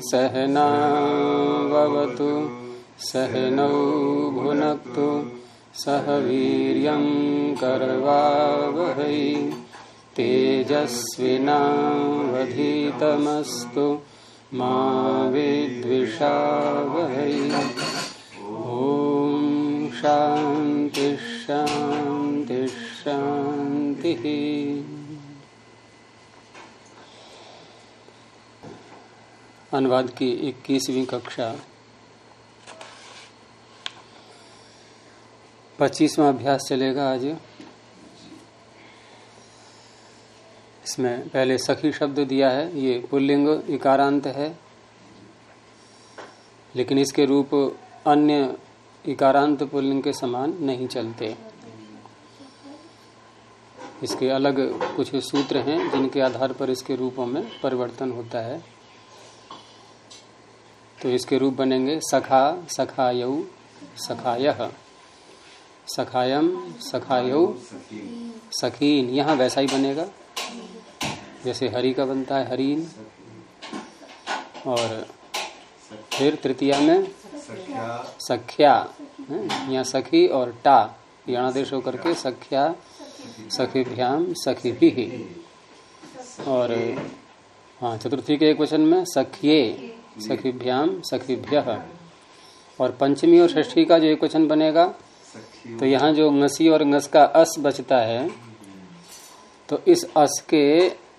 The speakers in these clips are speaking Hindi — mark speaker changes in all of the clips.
Speaker 1: सहनावतु सहनौ भुनक्तु सह वीर्यं करवावहै। तेजस्विनावधीतमस्तु मा विद्विषावहै। ॐ शान्ति शान्ति। अनुवाद की इक्कीसवीं कक्षा। पच्चीसवा अभ्यास चलेगा आज। इसमें पहले सखी शब्द दिया है, ये पुल्लिंग इकारांत है। लेकिन इसके रूप अन्य इकारांत पुल्लिंग के समान नहीं चलते। इसके अलग कुछ सूत्र हैं, जिनके आधार पर इसके रूपों में परिवर्तन होता है। तो इसके रूप बनेंगे सखा, सखाय सखाय। सखायम सखाय, सखीन। यहाँ वैसा ही बनेगा। जैसे हरि का बनता है हरीन। और फिर तृतीया में सख्या। यहाँ सखी और टा। यणादेश होकर के सख्या सखीभ्याम सखी भी और हाँ चतुर्थी के एक वचन में सखिए सखीभ्याम सखीभ्य। और पंचमी और षष्ठी का जो एक वचन बनेगा तो यहाँ जो ngसी और ngस का अस बचता है तो इस अस के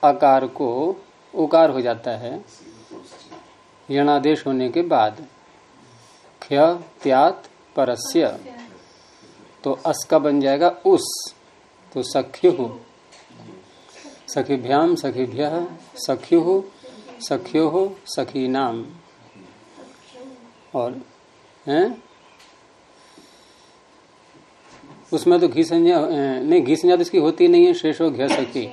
Speaker 1: आकार को उकार हो जाता है यणादेश होने के बाद। ख्य, त्यात, परस्य। तो अस का बन जाएगा उस तो सख्यु। सखीभ्याम सखीभ्य, सख्यु। सख्यो हो सखी नाम। और, हैं? उसमें तो घी संज्ञा नहीं, घी संज्ञा तो इसकी होती नहीं है, शेष घ सखी।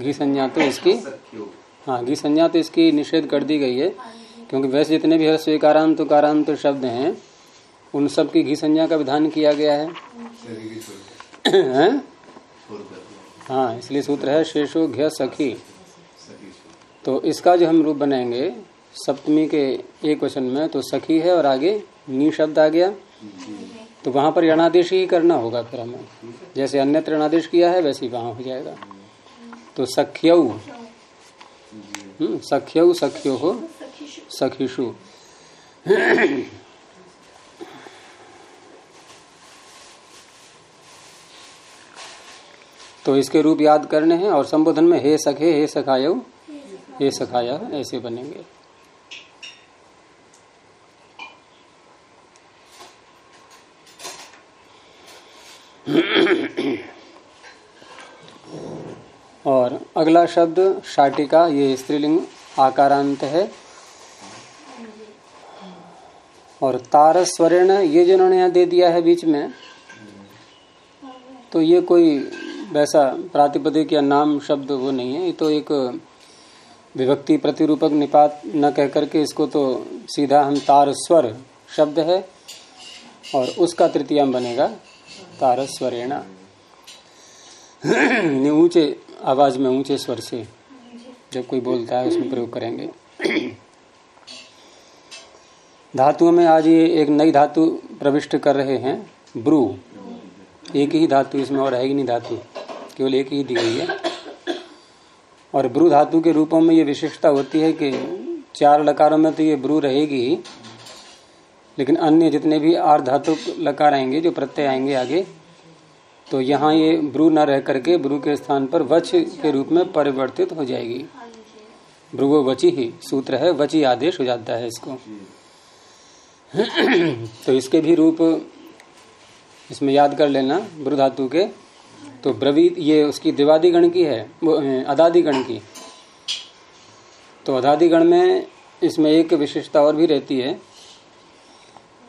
Speaker 1: घी संज्ञा तो इसकी हाँ घी संज्ञा तो इसकी निषेध कर दी गई है, क्योंकि वैसे जितने भी स्वीकारांत कारांत शब्द हैं, उन सब की घी संज्ञा का विधान किया गया है। हाँ? इसलिए सूत्र है, शेषो घ सखी। तो इसका जो हम रूप बनाएँगे, सप्तमी के एक क्वेश्चन में तो सखी है और आगे नी शब्द आ गया। तो वहाँ पर यणादेश ही करना होगा फिर हमें। जैसे अन्यत्र यणादेश किया है, वैसे ही वहाँ हो जाएगा। तो सख्यऊ सख्यऊ सख्यो हो। सखीशु तो इसके रूप याद करने हैं और संबोधन में, हे सखे, हे सखायऊ हे सखाया ऐसे बनेंगे। और अगला शब्द शाटिका, ये स्त्रीलिंग आकारांत है। और तारस्वरेण, ये जो उन्होंने यहाँ दे दिया है बीच में तो ये कोई वैसा प्रातिपदिक या नाम शब्द वो नहीं है, ये तो एक विभक्ति प्रतिरूपक निपात न कह करके इसको तो सीधा हम तार स्वर शब्द है, और उसका तृतीयम बनेगा तार स्वरेणा। ऊँचे आवाज़ में, ऊँचे स्वर से जब कोई बोलता है, उसमें प्रयोग करेंगे। धातुओं में आज ये एक नई धातु प्रविष्ट कर रहे हैं, ब्रू। एक ही धातु, इसमें और रहेगी नहीं धातु, केवल एक ही दी गई है। और ब्रू धातु के रूपों में ये विशेषता होती है कि चार लकारों में तो ये ब्रू रहेगी ही, लेकिन अन्य जितने भी आर धातु लकार आएँगे, जो प्रत्यय आएँगे आगे तो यहाँ ये ब्रू न रह करके ब्रू के स्थान पर वच के रूप में परिवर्तित हो जाएगी। ब्रुवो वची ही, सूत्र है, वची आदेश हो जाता है इसको। तो इसके भी रूप इसमें याद कर लेना ब्रु धातु के तो ब्रवीत ये उसकी दिवादी गण की है अदादी गण की। तो अदादी गण में इसमें एक विशेषता और भी रहती है।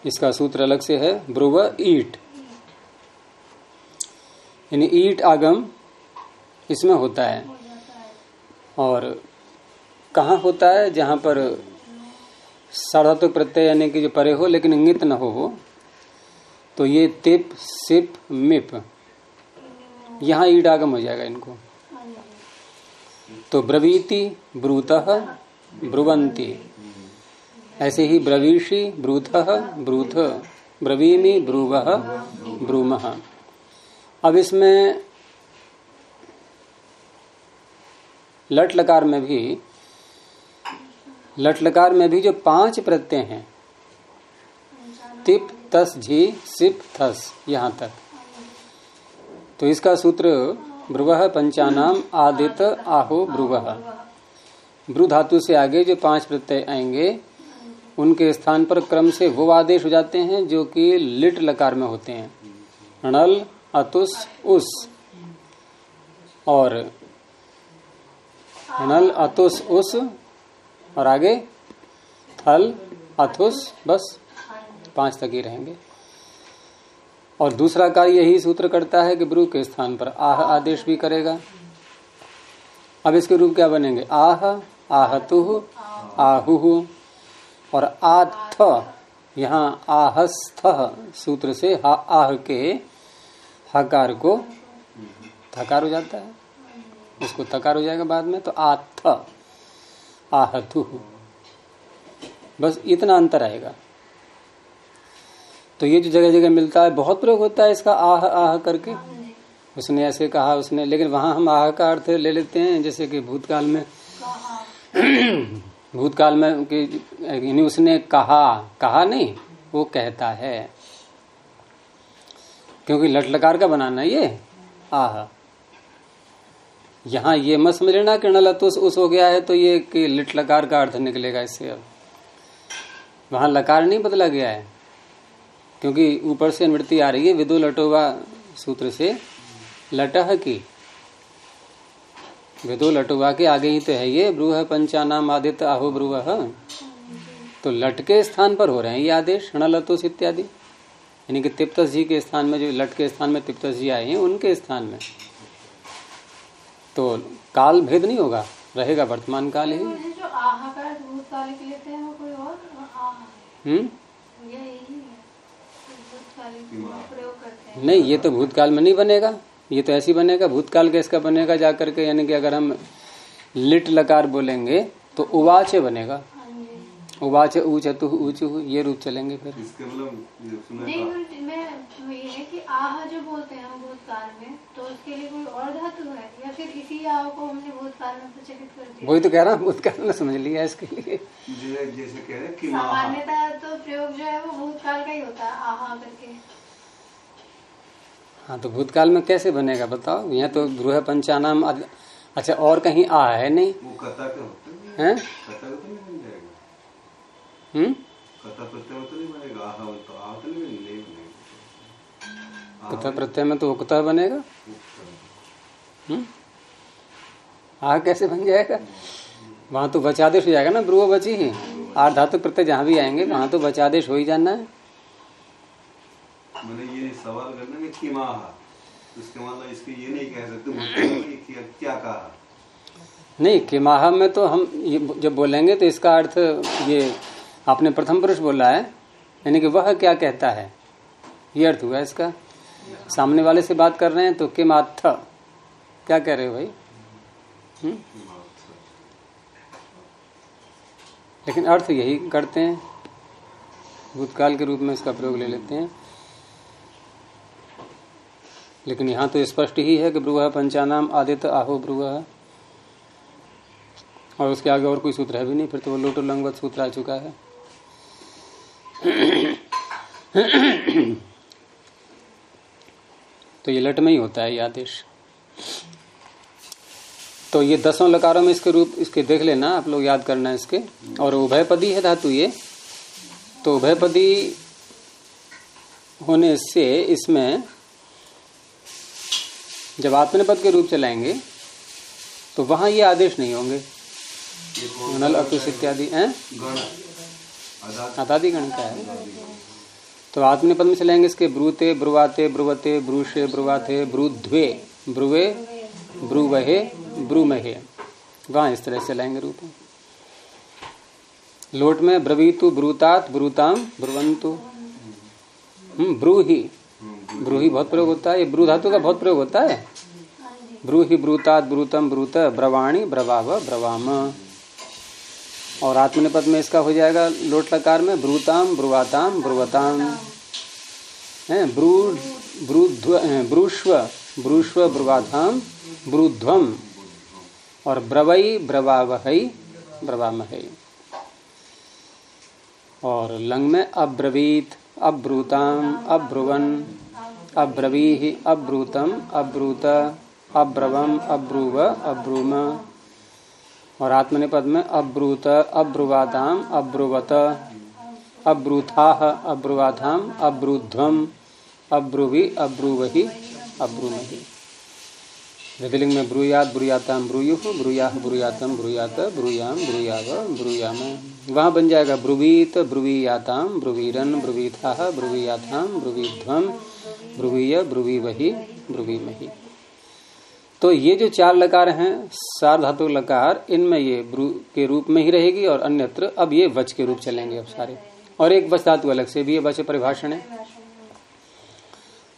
Speaker 1: इसका सूत्र अलग से है, ब्रुव ईट। यानी ईट आगम इसमें होता है। और कहा होता है? जहाँ पर साधातु प्रत्यय यानी कि जो परे हो लेकिन इंगित न हो वो। तो ये तिप, सिप, मिप। यहाँ ईड आगम हो जाएगा इनको। तो ब्रवीति ब्रूत ब्रुवंती ऐसे ही ब्रवीषि ब्रूथ ब्रूथ, ब्रवीमि ब्रुव ब्रूम। अब इसमें लट लकार में भी लट लकार में भी जो पाँच प्रत्यय हैं तिप तस झी सिप थस यहाँ तक। तो इसका सूत्र ब्रुव पंचानाम आदित आहो ब्रुव। ब्रु धातु से आगे जो पाँच प्रत्यय आएँगे, उनके स्थान पर क्रम से वो आदेश हो जाते हैं जो कि लिट लकार में होते हैं। नल अतुस, उस। और नल अतुस, उस। और आगे, थल अथुस बस। पाँच तक ही रहेंगे। और दूसरा कार्य यही सूत्र करता है कि ब्रू के स्थान पर आह आदेश भी करेगा। अब इसके रूप क्या बनेंगे? आह, आहतु, आहु और आथ यहाँ आहस्थ सूत्र से हा, आह के हकार को थकार हो जाता है। उसको थकार हो जाएगा बाद में तो आथ आहतु। बस इतना अंतर आएगा। तो ये जो जगह जगह मिलता है, बहुत प्रयोग होता है इसका आह आह करके। उसने ऐसे कहा, उसने, लेकिन वहाँ हम आह का अर्थ ले लेते हैं, जैसे कि भूतकाल में। भूतकाल में कि उसने कहा कहा नहीं, वो कहता है। क्योंकि लट लकार का बनाना ये, आह। यहाँ ये मत समझ लेना कि नलतुस उस हो गया है तो ये कि लिट लकार का अर्थ निकलेगा इससे अब। वहाँ लकार नहीं बदला गया है। क्योंकि ऊपर से नृत्य आ रही है विदु लटोवा सूत्र से। लटह की। विदु लटोवा के आगे ही तो है ये। ब्रूह पंचानाम आदित्य आहो ब्रूह। तो लट के स्थान पर हो रहे हैं ये आदेश लतुस इत्यादि। यानी कि तिप्तस जी के स्थान में जो लट के स्थान में तिप्तस जी आए हैं उनके स्थान में। तो काल भेद नहीं होगा रहेगा वर्तमान काल ही। जो हम्म? नहीं ये तो भूतकाल में नहीं बनेगा। ये तो ऐसी बनेगा भूतकाल का इसका बनेगा जाकर के यानी कि अगर हम लिट लकार बोलेंगे तो उवाच बनेगा। उवाच ऊच ऊच ये रूप चलेंगे फिर।
Speaker 2: इसके मतलब नहीं मैं ये है कि आह जो बोलते हैं हम भूतकाल में तो उसके लिए कोई और धातु है? या फिर इसी आह को हमने भूतकाल में प्रचलित कर दिया?
Speaker 1: वही तो कह रहा हूँ भूतकाल में समझ लिया इसके लिए।
Speaker 2: जैसे कह रहे कि सामान्यता तो प्रयोग जो है वो भूतकाल का ही होता है आह करके।
Speaker 1: हाँ तो भूतकाल में कैसे बनेगा बताओ? यहाँ तो गृह पंचानाम अच्छा और कहीं आ है नहीं? वो कथा के हैं। कथा हम्म? कथा प्रत्यय तो नहीं बनेगा। आह तो तो में तो बनेगा? हम्म? आ कैसे बन जाएगा? वहाँ तो बचादेश हो जाएगा ना ब्रुव बची ही। आठ धातु प्रत्यय जहाँ भी आएँगे वहाँ तो बचादेश हो ही जाना है।
Speaker 3: मैंने ये सवाल करना कि किमा इसके मतलब इसके ये नहीं कह सकते क्या कहा।
Speaker 1: नहीं किमाह में तो हम ये जब बोलेंगे तो इसका अर्थ ये आपने प्रथम पुरुष बोला है, यानी कि वह क्या कहता है? ये अर्थ हुआ इसका। सामने वाले से बात कर रहे हैं तो किम आथ क्या कह रहे हो भाई? हुँ? हम्म? लेकिन अर्थ यही करते हैं। भूतकाल के रूप में इसका प्रयोग ले लेते हैं। लेकिन यहाँ तो स्पष्ट ही है कि ब्रुह पंचानाम आदित्य आहो ब्रुह और उसके आगे और कोई सूत्र है भी नहीं, फिर तो वो लोटो लंगवत सूत्र आ चुका है। तो ये लट में ही होता है ये आदेश। तो ये दसों लकारों में इसके रूप इसके देख लेना आप लोग याद करना है इसके। और उभयपदी है धातु ये। तो उभयपदी होने से इसमें जब आत्मनिपद के रूप चलाएँगे तो वहाँ ये आदेश नहीं होंगे। नल अकुश इत्यादि है? आदादी। गण का है। तो आत्मनिपद में चलेंगे इसके ब्रूते, ब्रुवाते, ब्रुवते, ब्रूषे ब्रुवाते ब्रुध्वे, ब्रुवे, ब्रुवहे, ब्रुमहे। वहाँ इस तरह से चलाएँगे रूप। लोट में ब्रवीतु, ब्रूतात ब्रूताम ब्रुवंतु। हम्म ब्रूही। ब्रूही बहुत प्रयोग होता है। ये ब्रू धातु का बहुत प्रयोग होता है? ब्रूहि, ब्रूतात, ब्रूतम, ब्रूत, ब्रवाणी, ब्रवाव, ब्रवाम। और आत्मनिपद में इसका हो जाएगा लोट लकार में ब्रूताम, ब्रुवाताम, ब्रुवताम। है, ब्रू, ब्रूध्व ब्रूष्व ब्रूष्व, ब्रुवाधाम, ब्रूध्वम। और ब्रवई ब्रवावहई ब्रवामहई और लंग में अब्रवीत, अब्रूताम, अब्रुवन, अब्रवीहि, अब्रूतम, अब्रूत, अब्रवम, अब्रुव, अब्रुम। और आत्मनिपद में अब्रूत अब्रुवाताम अब्रुवत अब्रूथा अब्रुवाथाम अब्रुध्वम, अब्रुवि, अब्रुवहि, अब्रुमहि। विधिलिंग में ब्रूयात, ब्रूयाताम, ब्रूयु ब्रूया ब्रूयातम, ब्रूयात, ब्रूयाम, ब्रूयाव, ब्रूयाम। वहाँ बन जाएगा ब्रुवीत, ब्रुवीयाताम, ब्रुवीरन ब्रुवीथा ब्रुवीयाथाम, ब्रुवीध्वम, ब्रुवीय ब्रुवी वही ब्रुवी मही तो ये जो चार लकार हैं, सार धातु लकार, इनमें ये ब्रू के रूप में ही रहेगी और अन्यत्र अब ये वच के रूप चलेंगे अब सारे। और एक वच धातु अलग से भी ये वच परिभाषण है।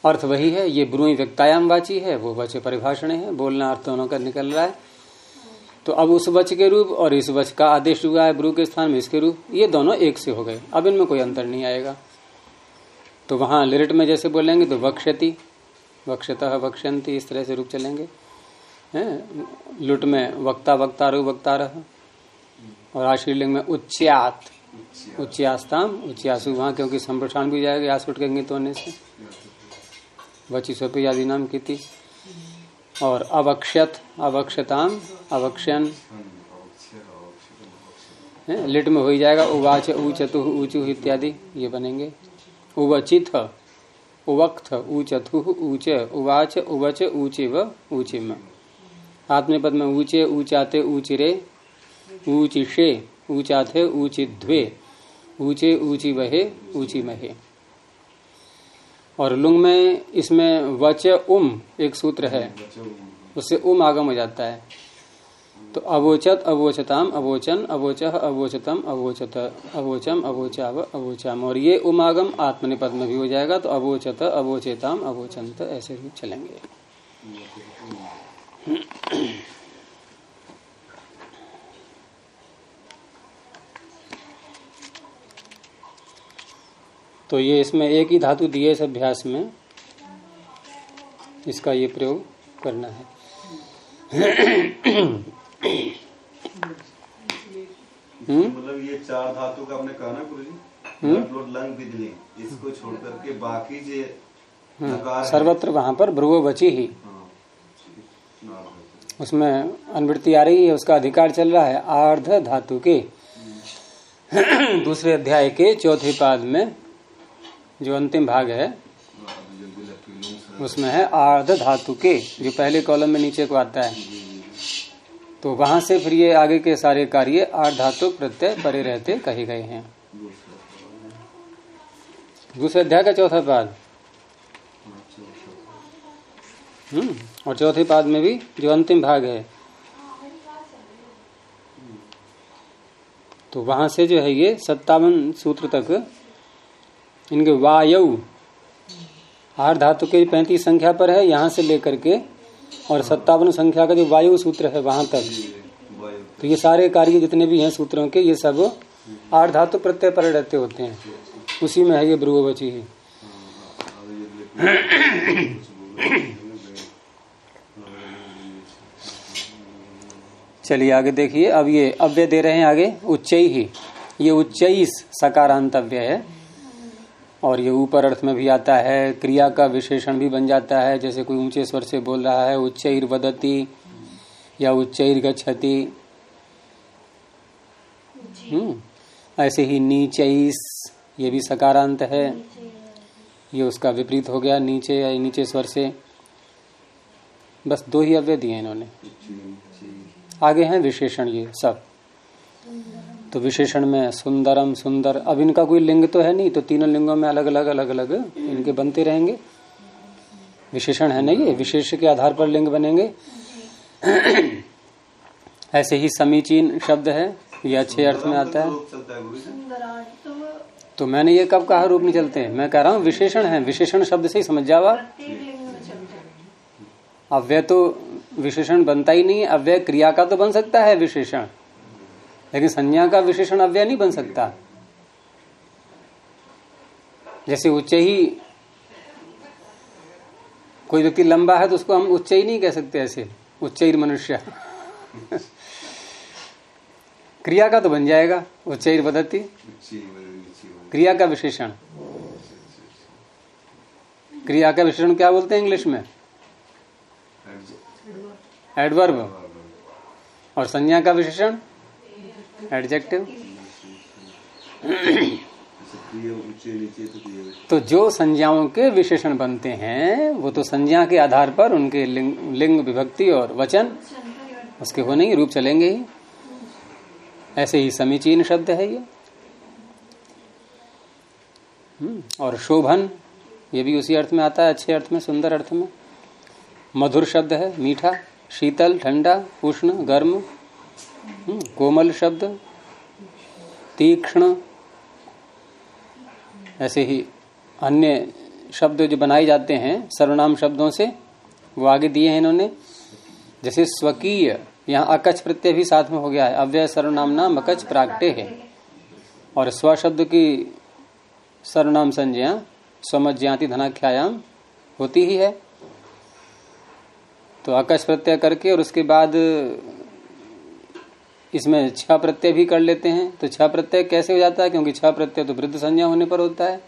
Speaker 1: अर्थ वही है, ये ब्रूई व्यक्तायाम वाची है, वो वच परिभाषण है, बोलना अर्थ दोनों का निकल रहा है। तो अब उस वच के रूप और इस वच का आदेश हुआ है ब्रू के स्थान में इसके रूप, ये दोनों एक से हो गए। अब इनमें कोई अंतर नहीं आएगा। तो वहाँ लिरिट में जैसे बोलेंगे तो वक्षति, वक्षत वक्षंती इस तरह से रूप चलेंगे। लुट में वक्ता वक्ता रू वक्ता रह। और आशीर्लिंग में उच्चात। उच्चास्ताम उच्चासु वहाँ क्योंकि संप्रसारण भी जाएगा आस उठ के होने से। वची स्वपी आदि नाम की थी। और अवक्षत अवक्षताम अवक्षण लिट में हो ही जाएगा उवाच ऊचतु ऊचु इत्यादि ये बनेंगे। उवचित उवक्त ऊचथु ऊच उवाच उवच ऊचिव ऊचिम। आत्मनिपद में ऊँचे, ऊंचाते, ऊचिरे ऊचिशे ऊंचाथे, ऊचिध्वे, ऊँचे, ऊँची वहे ऊँची महे। और लुंग में इसमें वच उम एक सूत्र है। उससे उम आगम हो जाता है। तो अवोचत, अवोचताम, अवोचन अवोच अवोचतम, अवोचत, अवोचम, अवोचाव, अवोचाम। और ये उमागम आत्मनिपद में भी हो जाएगा। तो अवोचत, अवोचेताम, अवोचंत, ऐसे भी चलेंगे। तो ये इसमें एक ही धातु दिए इस अभ्यास में इसका ये प्रयोग करना है
Speaker 3: हम्म? मतलब ये चार धातु का आपने कहा ना गुरु जी हम्म? लंग बिजली इसको छोड़ करके बाकी जो
Speaker 1: हम्म। सर्वत्र वहाँ पर भ्रुव बची ही हाँ। उसमें अनुवृत्ति आ रही है, उसका अधिकार चल रहा है आर्ध धातु के। दूसरे अध्याय के चौथे पाद में जो अंतिम भाग है, उसमें है आर्ध धातु के, जो पहले कॉलम में नीचे को आता है। तो वहाँ से फिर ये आगे के सारे कार्य आर्ध धातु प्रत्यय परे रहते कहे गए हैं। दूसरे अध्याय का चौथा पाद। हम्म। और चौथे पाद में भी जो अंतिम भाग है। तो वहाँ से जो है ये सत्तावन सूत्र तक, इनके वायु हार धातु के पैंतीस संख्या पर है, यहाँ से लेकर के, और सत्तावन संख्या का जो वायु सूत्र है वहाँ तक। तो ये सारे कार्य जितने भी हैं सूत्रों के, ये सब आठ धातु प्रत्यय पर रहते होते हैं। उसी में है ये ब्रुवची ही चलिए आगे देखिए। अब ये अव्य दे रहे हैं आगे। उच्च। ही ये उच्च सकारांतव्य है। और ये ऊपर अर्थ में भी आता है। क्रिया का विशेषण भी बन जाता है। जैसे कोई ऊँचे स्वर से बोल रहा है, उच्च वदती या उच्च गति हम्म। ऐसे ही नीचईस ये भी सकारांत है। ये उसका विपरीत हो गया नीचे या नीचे स्वर से। बस दो ही अव्य दिए इन्होंने। आगे हैं विशेषण ये सब। तो विशेषण में सुंदरम सुंदर अब इनका कोई लिंग तो है नहीं तो तीनों लिंगों में अलग अलग अलग अलग इनके बनते रहेंगे। विशेषण है नहीं ये? विशेष के आधार पर लिंग बनेंगे। ऐसे ही समीचीन शब्द है ये अच्छे अर्थ में आता है। तो मैंने ये कब कहा रूप नहीं चलते मैं कह रहा हूँ विशेषण है विशेषण शब्द से ही समझ जाओ आप। अव्यय तो विशेषण बनता ही नहीं, अव्यय क्रिया का तो बन सकता है विशेषण। लेकिन संज्ञा का विशेषण अव्यय नहीं बन सकता। जैसे उच्च ही कोई व्यक्ति लंबा है तो उसको हम उच्च ही नहीं कह सकते ऐसे। उच्च मनुष्य। क्रिया का तो बन जाएगा, उच्च बदती क्रिया का विशेषण। क्रिया का विशेषण क्या बोलते हैं इंग्लिश में? एडवर्ब और संज्ञा का विशेषण? एडजेक्टिव तो जो संज्ञाओं के विशेषण बनते हैं वो तो संज्ञा के आधार पर उनके लिंग, लिंग विभक्ति और वचन उसके होने ही रूप चलेंगे ही। ऐसे ही समीचीन शब्द है ये। हम्म, और शोभन ये भी उसी अर्थ में आता है अच्छे अर्थ में सुंदर अर्थ में। मधुर शब्द है मीठा। शीतल ठंडा उष्ण गर्म हम्म, कोमल शब्द तीक्ष्ण ऐसे ही अन्य शब्द जो बनाए जाते हैं सर्वनाम शब्दों से वो आगे दिए हैं इन्होंने। जैसे स्वकीय यहाँ अकच प्रत्यय भी साथ में हो गया है। अव्यय सर्वनाम नाम अकच प्रागटे है। और स्व शब्द की सर्वनाम संज्ञा स्वमज्ञाति धनाख्यायाम होती ही है। तो आकाश प्रत्यय करके और उसके बाद इसमें छह प्रत्यय भी कर लेते हैं। तो छह प्रत्यय कैसे हो जाता है? क्योंकि छह प्रत्यय तो वृद्ध संज्ञा होने पर होता है।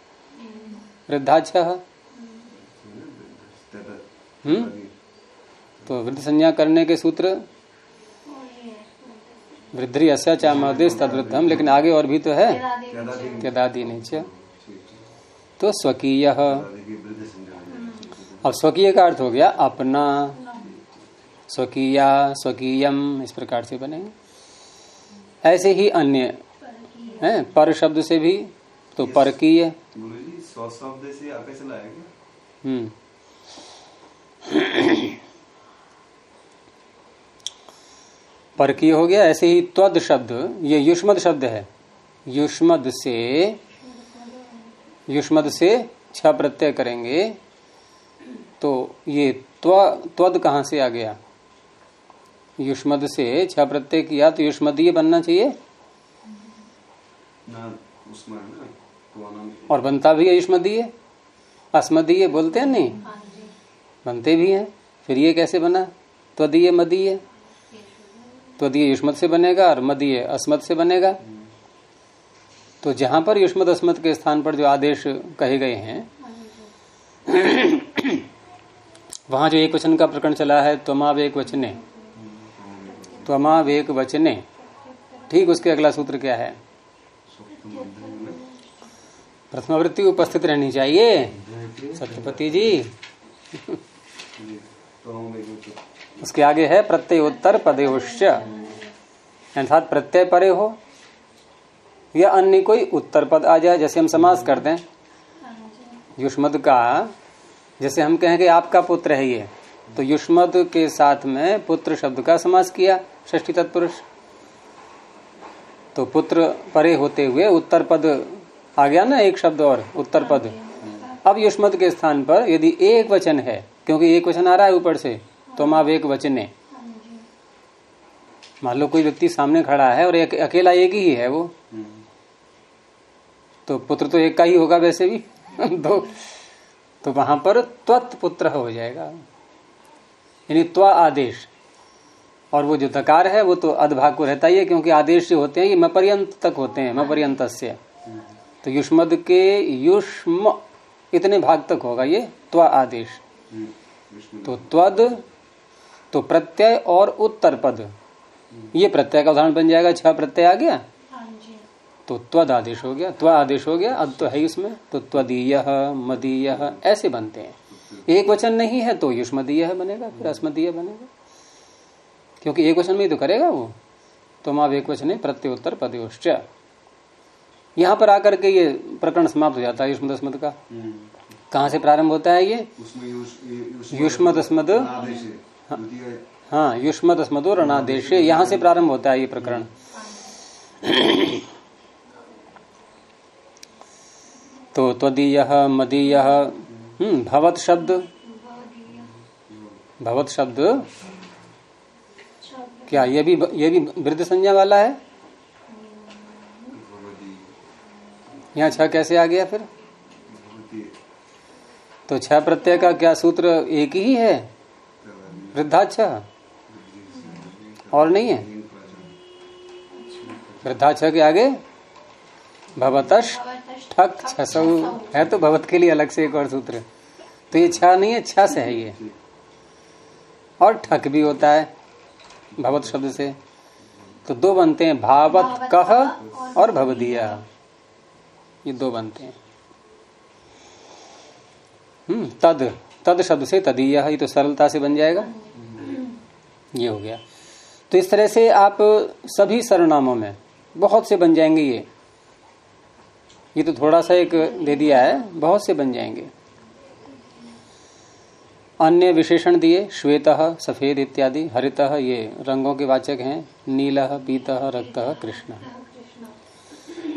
Speaker 1: वृद्धा छह हम्म? तो वृद्ध संज्ञा करने के सूत्र? वृद्धि अस्या चामदेश तदवृद्धम लेकिन आगे और भी तो है। त्यदादि नीचे। तो स्वकीय। अब स्वकीय का अर्थ हो गया अपना। स्वकीया स्वकीयम इस प्रकार से बनेंगे ऐसे ही अन्य है पर शब्द से भी तो परकीय। हम्म। परकीय हो गया ऐसे ही त्वद शब्द ये युष्मद शब्द है। युष्मद से युष्मद से छ प्रत्यय करेंगे तो ये त्व त्वद कहाँ से आ गया? युष्मद से छ प्रत्यय किया तो युष्मदीय बनना चाहिए। और बनता भी है युष्मदीय अस्मदीय बोलते हैं नहीं बनते भी हैं। फिर ये कैसे बना? त्वदीय मदीय त्वदीय युष्मत से बनेगा और मदीय अस्मत से बनेगा। तो जहाँ पर युष्मत अस्मत के स्थान पर जो आदेश कहे गए हैं वहाँ जो एक वचन का प्रकरण चला है त्वमाव एक वचने त्वमावेक वचने ठीक उसके अगला सूत्र क्या है? प्रथमावृत्ति उपस्थित रहनी चाहिए। सत्यपति जी। उसके आगे है प्रत्ययोत्तर पदयोश्च। अर्थात प्रत्यय परे हो, या अन्य कोई उत्तर पद आ जाए, जैसे हम समास करते हैं। युष्मद का, जैसे हम कहें कि आपका पुत्र है ये। तो युष्मद के साथ में पुत्र शब्द का समास किया ष्ठी तत्पुरुष। तो पुत्र परे होते हुए उत्तर पद आ गया ना एक शब्द और उत्तर पद। अब युष्मद के स्थान पर यदि एक वचन है क्योंकि एक वचन आ रहा है ऊपर से तो माव एक वचने मान लो कोई व्यक्ति सामने खड़ा है और एक अकेला एक ही है वो। तो पुत्र तो एक का ही होगा वैसे भी। दो। तो वहाँ पर त्वत पुत्र हो जाएगा। यानी त्व आदेश। और वो जो दकार है, वो तो अधभाग को रहता ही है, क्योंकि आदेश जो होते हैं ये मपर्यंत तक होते हैं मपर्यंत तो युष्मद के युष्म इतने भाग तक होगा ये त्व आदेश। तो त्वद तो प्रत्यय और उत्तर पद। ये प्रत्यय का उदाहरण बन जाएगा। छह प्रत्यय आ गया? तो त्वद आदेश हो गया, त्व आदेश हो गया। अब तो है उसमें तो त्वदीय, मदीय, ऐसे बनते हैं। एक वचन नहीं है तो युष्मदीय बनेगा फिर अस्मदीय बनेगा। क्योंकि एक वचन में ही तो करेगा वो। तो माँ एक वचन प्रत्युत्तर पदयोश्च। यहाँ पर आकर के ये प्रकरण समाप्त हो जाता है युष्म दस्मद का। कहाँ से प्रारंभ होता है ये? युष्म दस्मद हाँ। युष्म दस्मदो रणादेश। यहाँ से प्रारंभ होता है ये प्रकरण। तो त्वदीय मदीय हम्म, भवत शब्द। भवत शब्द। क्या ये भी ये भी वृद्ध संज्ञा वाला है? यहाँ छह कैसे आ गया फिर? तो छह प्रत्यय का क्या सूत्र एक ही है? वृद्धाक्ष और नहीं है? वृद्धाक्ष के आगे? भवतश ठक छसौ है तो भवत के लिए अलग से एक और सूत्र। तो ये छ नहीं है छह से है ये। और ठक भी होता है भवत शब्द से। तो दो बनते हैं भावत कह और भवदिया। ये दो बनते हैं। हम्म तद। तद शब्द से तदीय ये तो सरलता से बन जाएगा। ये हो गया। तो इस तरह से आप सभी सर्वनामों में बहुत से बन जाएँगे ये। ये तो थोड़ा सा एक दे दिया है बहुत से बन जाएँगे। अन्य विशेषण दिए श्वेत सफ़ेद इत्यादि हरित ये रंगों के वाचक हैं नील पीत रक्त कृष्ण।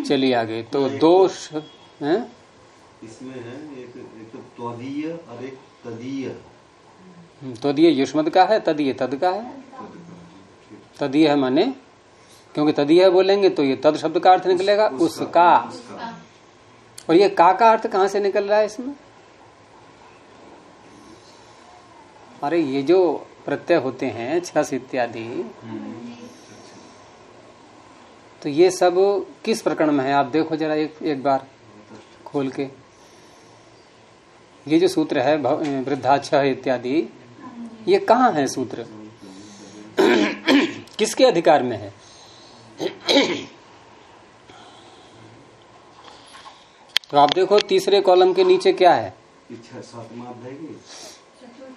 Speaker 1: चलिए आगे तो दोष हैं?
Speaker 3: इसमें है एक एक तो और एक तदीय।
Speaker 1: तदीय युष्मद का है तदीय तद का है। तदीय है माने? क्योंकि तदीय बोलेंगे तो ये तद शब्द का अर्थ निकलेगा उसका। और ये का का अर्थ कहाँ से निकल रहा है इसमें? अरे ये जो प्रत्यय होते हैं, छस इत्यादि तो ये सब किस प्रकरण में है? आप देखो जरा एक एक बार खोल के। ये जो सूत्र है वृद्धाक्ष इत्यादि, ये कहाँ है सूत्र? किसके अधिकार में है? तो आप देखो तीसरे कॉलम के नीचे क्या है?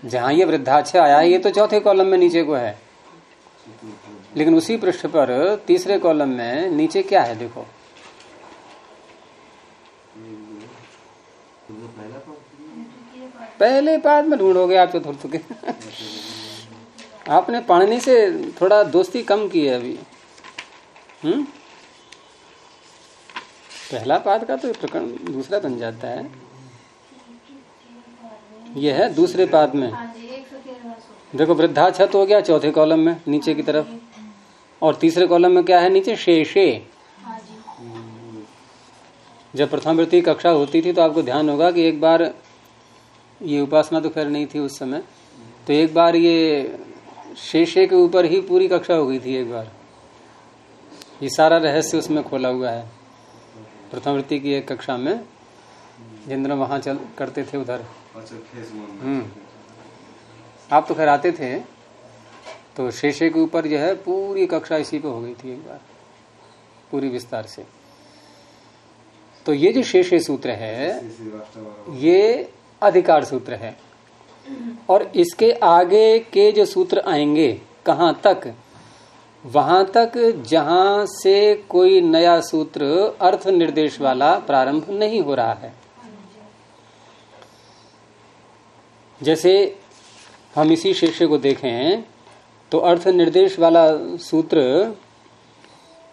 Speaker 1: जहाँ ये वृद्धाक्ष आया है ये तो चौथे कॉलम में नीचे को है। लेकिन उसी पृष्ठ पर तीसरे कॉलम में नीचे क्या है देखो।
Speaker 3: तो पहला
Speaker 1: पाद में ढूंढोगे आप चतुर्थ के आपने पढ़ने से थोड़ा दोस्ती कम की है अभी। हम्म? पहला पाद का तो प्रकरण दूसरा बन जाता है। यह है दूसरे पाद में। देखो वृद्धाक्षत हो गया चौथे कॉलम में, नीचे की तरफ़। और तीसरे कॉलम में क्या है? नीचे शेषे। जब प्रथम वृत्ति कक्षा होती थी तो आपको ध्यान होगा कि एक बार ये उपासना तो खैर नहीं थी उस समय। तो एक बार ये शेषे के ऊपर ही पूरी कक्षा हो गई थी एक बार। ये सारा रहस्य उसमें खोला हुआ है। प्रथम वृत्ति की एक कक्षा में जिंद्र वहाँ चल करते थे उधर।
Speaker 3: अच्छा
Speaker 1: हम्म। आप तो खैर आते थे तो शेषे के ऊपर जो है पूरी कक्षा इसी पे हो गई थी एक बार पूरी विस्तार से। तो ये जो शेषे सूत्र है ये अधिकार सूत्र है। और इसके आगे के जो सूत्र आएँगे कहाँ तक? वहाँ तक जहाँ से कोई नया सूत्र अर्थ निर्देश वाला प्रारंभ नहीं हो रहा है। जैसे हम इसी शिष्य को देखें तो अर्थ निर्देश वाला सूत्र,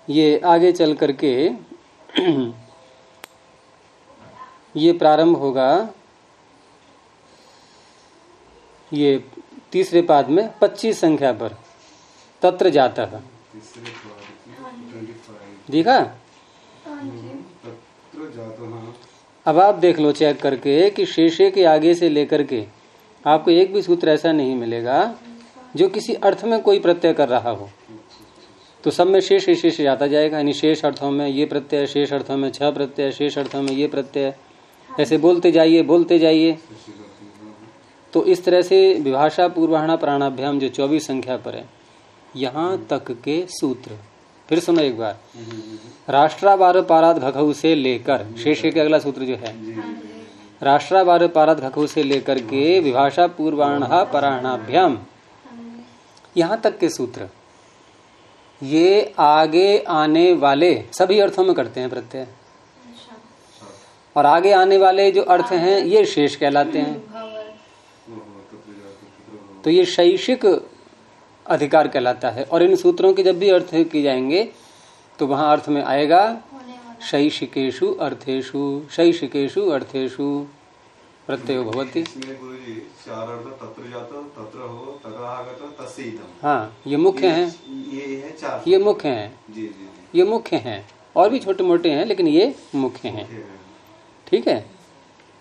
Speaker 1: ये आगे चल करके, ये प्रारंभ होगा, ये तीसरे पाद में 25 संख्या पर। तत्र जाता
Speaker 3: फाइव
Speaker 1: देखा? अब आप देख लो चेक करके कि शेषे के आगे से लेकर के आपको एक भी सूत्र ऐसा नहीं मिलेगा जो किसी अर्थ में कोई प्रत्यय कर रहा हो। तो सब में शेष शेष जाता जाएगा। यानी शेष अर्थों में ये प्रत्यय, शेष अर्थों में छह प्रत्यय, शेष अर्थों में ये प्रत्यय। ऐसे बोलते जाइए बोलते जाइए। तो इस तरह से विभाषा पूर्वाहना प्राणाभ्याम जो चौबीस संख्या पर है यहाँ तक के सूत्र। फिर सुनो एक बार। राष्ट्रावार पाराद घखऊ से लेकर शेष के अगला सूत्र जो है। राष्ट्रावार पाराद घखऊ से लेकर के विभाषा पूर्वाणा पराणाभ्याम यहाँ तक के सूत्र। ये आगे आने वाले सभी अर्थों में करते हैं प्रत्यय।
Speaker 2: अच्छा।
Speaker 1: और आगे आने वाले जो अर्थ हैं ये शेष कहलाते हैं।
Speaker 3: जातो तत्र
Speaker 1: तो ये शैक्षिक अधिकार कहलाता है। और इन सूत्रों के जब भी अर्थ किए जाएँगे तो वहाँ अर्थ में आएगा शैशिकेशु अर्थेशु शैशिकेशु अर्थेशु प्रत्यय भवती।
Speaker 3: हो
Speaker 1: ये मुख्य हैं।
Speaker 3: ये
Speaker 1: मुख्य हैं। ये मुख्य हैं। और भी छोटे मोटे हैं लेकिन ये मुख्य हैं।
Speaker 3: ठीक है।
Speaker 1: ठीक है?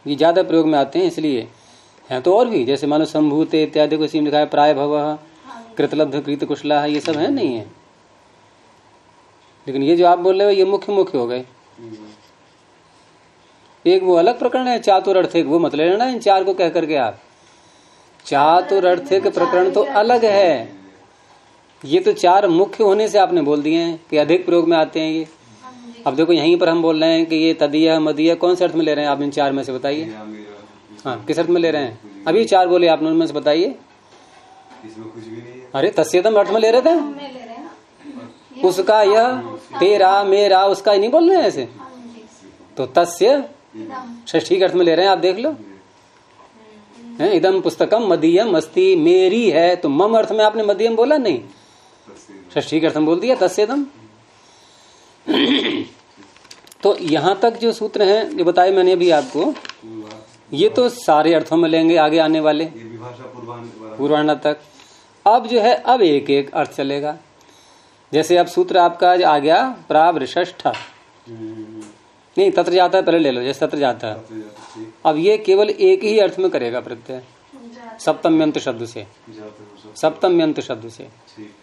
Speaker 1: ये ज़्यादा प्रयोग में आते हैं इसलिए। हैं तो और भी जैसे मानो संभूत इत्यादि को इसी में लिखा है प्राय भव कृतलब्ध कृत कुशला ये सब है? नहीं है। लेकिन ये जो आप बोल रहे हो, ये मुख्य मुख्य हो गए। एक वो अलग प्रकरण है चातुर्थिक वो मत ले लेना इन चार को कह करके आप। चातुर्थिक प्रकरण तो अलग है। ये तो चार मुख्य होने से आपने बोल दिए हैं कि अधिक प्रयोग में आते हैं ये।
Speaker 2: हाँ
Speaker 1: अब देखो, यहीं पर हम बोल रहे हैं कि ये तदिया, मदिया, कौन से अर्थ में ले रहे हैं? आप इन चार में से बताइए। हाँ किस अर्थ में ले रहे हैं? अभी चार बोले आपने, उनमें से बताइए।
Speaker 3: इसमें कुछ भी है
Speaker 1: अरे तस्यतम अर्थ में ले रहे थे? उसका यह तेरा मेरा उसका ही नहीं बोल रहे हैं ऐसे? तो तस्य षष्ठी के अर्थ में ले रहे हैं आप देख लो। है इदम पुस्तकम मदीयम अस्ति मेरी है तो मम अर्थ में आपने मदीयम बोला? नहीं। ष्ठी के अर्थ में बोल दिया तस्यदम। तो यहाँ तक जो सूत्र हैं ये बताए मैंने अभी आपको। ये तो सारे अर्थों में लेंगे आगे आने वाले। पूर्वाणा तक। अब जो है अब एक एक अर्थ चलेगा। जैसे अब सूत्र आपका आ गया प्रावृष्ठ नहीं तत्र जाता है पहले ले लो जैसे तत्र जाता है। अब ये केवल एक ही अर्थ में करेगा प्रत्यय।
Speaker 2: जा-
Speaker 1: सप्तम्यंत शब्द से।
Speaker 3: सब।
Speaker 1: सप्तम्यंत शब्द से।
Speaker 3: ठीक।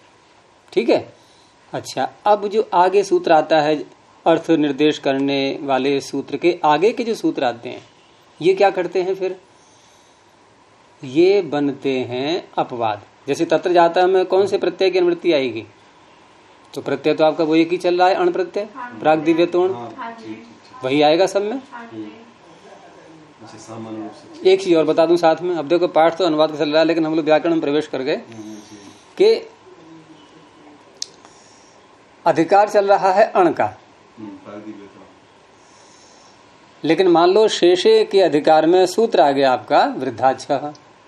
Speaker 1: ठीक है? अच्छा अब जो आगे सूत्र आता है अर्थ निर्देश करने वाले सूत्र के आगे के जो सूत्र आते हैं ये क्या करते हैं फिर? ये बनते हैं अपवाद। जैसे तत्र जाता में कौन से प्रत्यय की अनुवृत्ति आएगी? तो प्रत्यय तो आपका वो एक ही चल रहा है अण प्रत्यय प्राग दिव्य तोण
Speaker 3: हाँ
Speaker 2: हाँ
Speaker 1: वही आएगा सब में?
Speaker 2: हाँ जी।
Speaker 3: सामान्य रूप से।
Speaker 1: एक चीज़ और बता दूँ साथ में अब देखो पाठ तो अनुवाद का चल रहा है लेकिन हम लोग व्याकरण में प्रवेश कर गए। कि अधिकार चल रहा है अण का।
Speaker 3: हम्म,
Speaker 1: लेकिन मान लो शेषे के अधिकार में सूत्र आ गया आपका वृद्धाक्ष।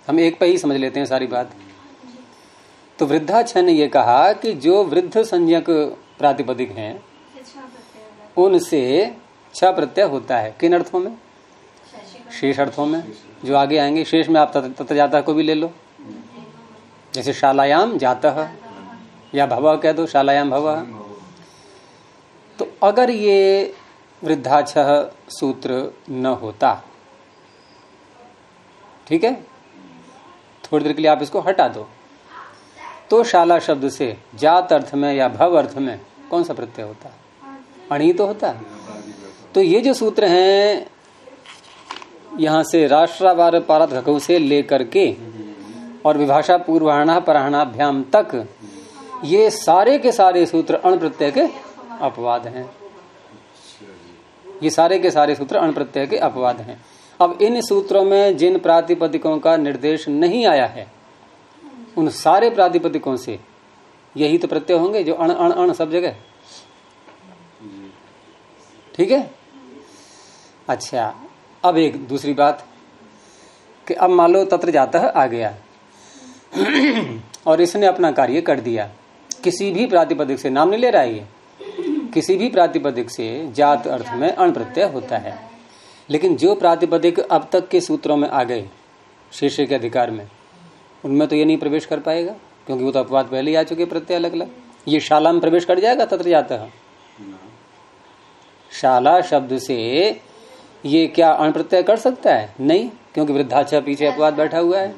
Speaker 1: हम एक पे ही समझ लेते हैं सारी बात। तो वृद्धाक्ष ने ये कहा कि जो वृद्ध संज्ञक प्रातिपदिक हैं। उनसे छ प्रत्यय होता है। किन अर्थों में? शेष अर्थों में। जो आगे आएँगे शेष में आप तत जाता को भी ले लो। जैसे शालायाम जाता है या भव कह दो शालायाम भव। तो अगर ये वृद्धाक्ष सूत्र न होता ठीक है? थोड़ी देर के लिए आप इसको हटा दो। तो शाला शब्द से जात अर्थ में या भव अर्थ में कौन सा प्रत्यय होता है? अणी तो होता
Speaker 3: दिव्य तो
Speaker 1: ये जो सूत्र हैं, यहाँ से राष्ट्रावार पारत से लेकर के और विभाषा पूर्वाणा पराणाभ्याम तक, ये सारे के सारे सूत्र अण प्रत्यय के अपवाद हैं। ये सारे के सारे सूत्र अण प्रत्यय के अपवाद हैं। अब इन सूत्रों में जिन प्रातिपदिकों का निर्देश नहीं आया है उन सारे प्रातिपदिकों से? यही तो प्रत्यय होंगे, जो अण अण अण, सब जगह। ठीक है? अच्छा अब एक दूसरी बात, कि अब मान लो तत्र जाता आ गया। और इसने अपना कार्य कर दिया। किसी भी प्रातिपदिक से नाम नहीं ले रहा है किसी भी प्रातिपदिक से जात अर्थ में अण प्रत्यय होता है। लेकिन जो प्रातिपदिक अब तक के सूत्रों में आ गए शीर्षे के अधिकार में उनमें तो ये नहीं प्रवेश कर पाएगा क्योंकि वो तो अपवाद पहले ही आ चुके प्रत्यय अलग अलग ये शाला में प्रवेश कर जाएगा तत्र जाता है शाला शब्द से ये क्या अण प्रत्यय कर सकता है? नहीं क्योंकि वृद्धाचा पीछे अपवाद बैठा हुआ है।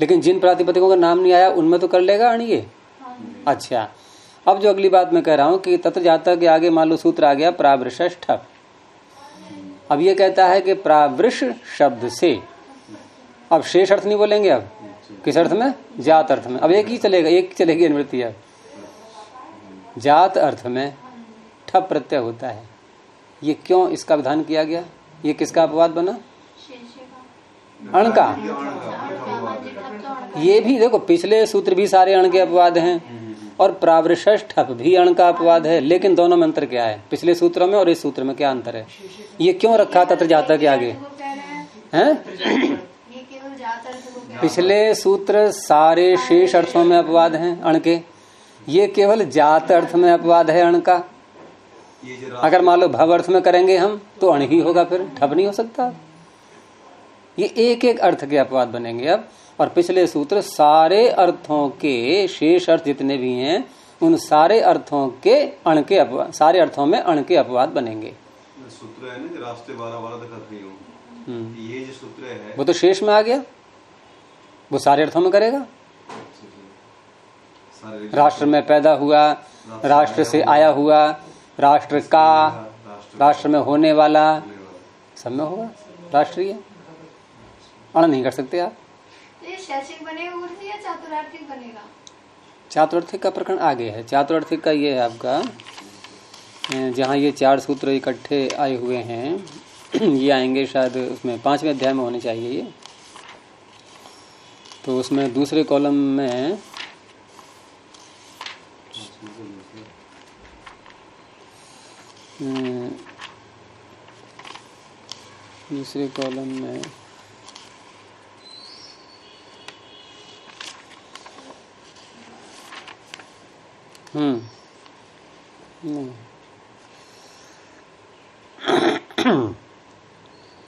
Speaker 1: लेकिन जिन प्रातिपदिकों का नाम नहीं आया उनमें तो कर लेगा अण ये अच्छा अब जो अगली बात मैं कह रहा हूँ कि तत्र जाता के आगे मान लो सूत्र आ गया प्रावृष्ठ। अब ये कहता है कि प्रावृष शब्द से अब शेष अर्थ नहीं बोलेंगे अब। किस अर्थ में? जात अर्थ में। अब एक ही चलेगा, एक चलेगी अनुवृत्ति अब। जात अर्थ में ठप प्रत्यय होता है। ये क्यों इसका विधान किया गया? ये किसका अपवाद बना? अण का। ये भी देखो, पिछले सूत्र भी सारे अण के अपवाद हैं और प्रावृष ठप भी अण का अपवाद है, लेकिन दोनों में अंतर क्या है? पिछले सूत्रों में और इस सूत्र में क्या अंतर है? ये क्यों रखा तत्र जाता के आगे?
Speaker 2: हैं
Speaker 1: हैं
Speaker 2: ये केवल जातर को कह रहे हैं
Speaker 1: पिछले सूत्र सारे शेष अर्थों में अपवाद हैं अण के। ये केवल जात अर्थ में अपवाद है अण का। अगर मान लो भव अर्थ में करेंगे हम तो अण ही होगा फिर ठप नहीं हो सकता। ये एक एक अर्थ के अपवाद बनेंगे अब। और पिछले सूत्र सारे अर्थों के शेष अर्थ जितने भी हैं उन सारे अर्थों के अण के अपवाद सारे अर्थों में अण के अपवाद बनेंगे।
Speaker 3: सूत्र है ना रास्ते बारह बारह हूँ।
Speaker 1: हम्म।
Speaker 3: ये जो सूत्र है।
Speaker 1: वो तो शेष में आ गया। वो सारे अर्थों में करेगा? राष्ट्र में पैदा हुआ राष्ट्र से आया हुआ राष्ट्र का राष्ट्र में होने वाला सब में होगा राष्ट्रीय। अण नहीं कर सकते आप।
Speaker 2: चातुरार्थिक
Speaker 1: चातुर्थिक का प्रकरण आगे है। चातुर्थिक का ये है आपका जहाँ ये चार सूत्र इकट्ठे आए हुए हैं ये आएँगे शायद उसमें पाँचवें अध्याय में होने चाहिए ये। तो उसमें दूसरे कॉलम में दूसरे कॉलम में हम्म।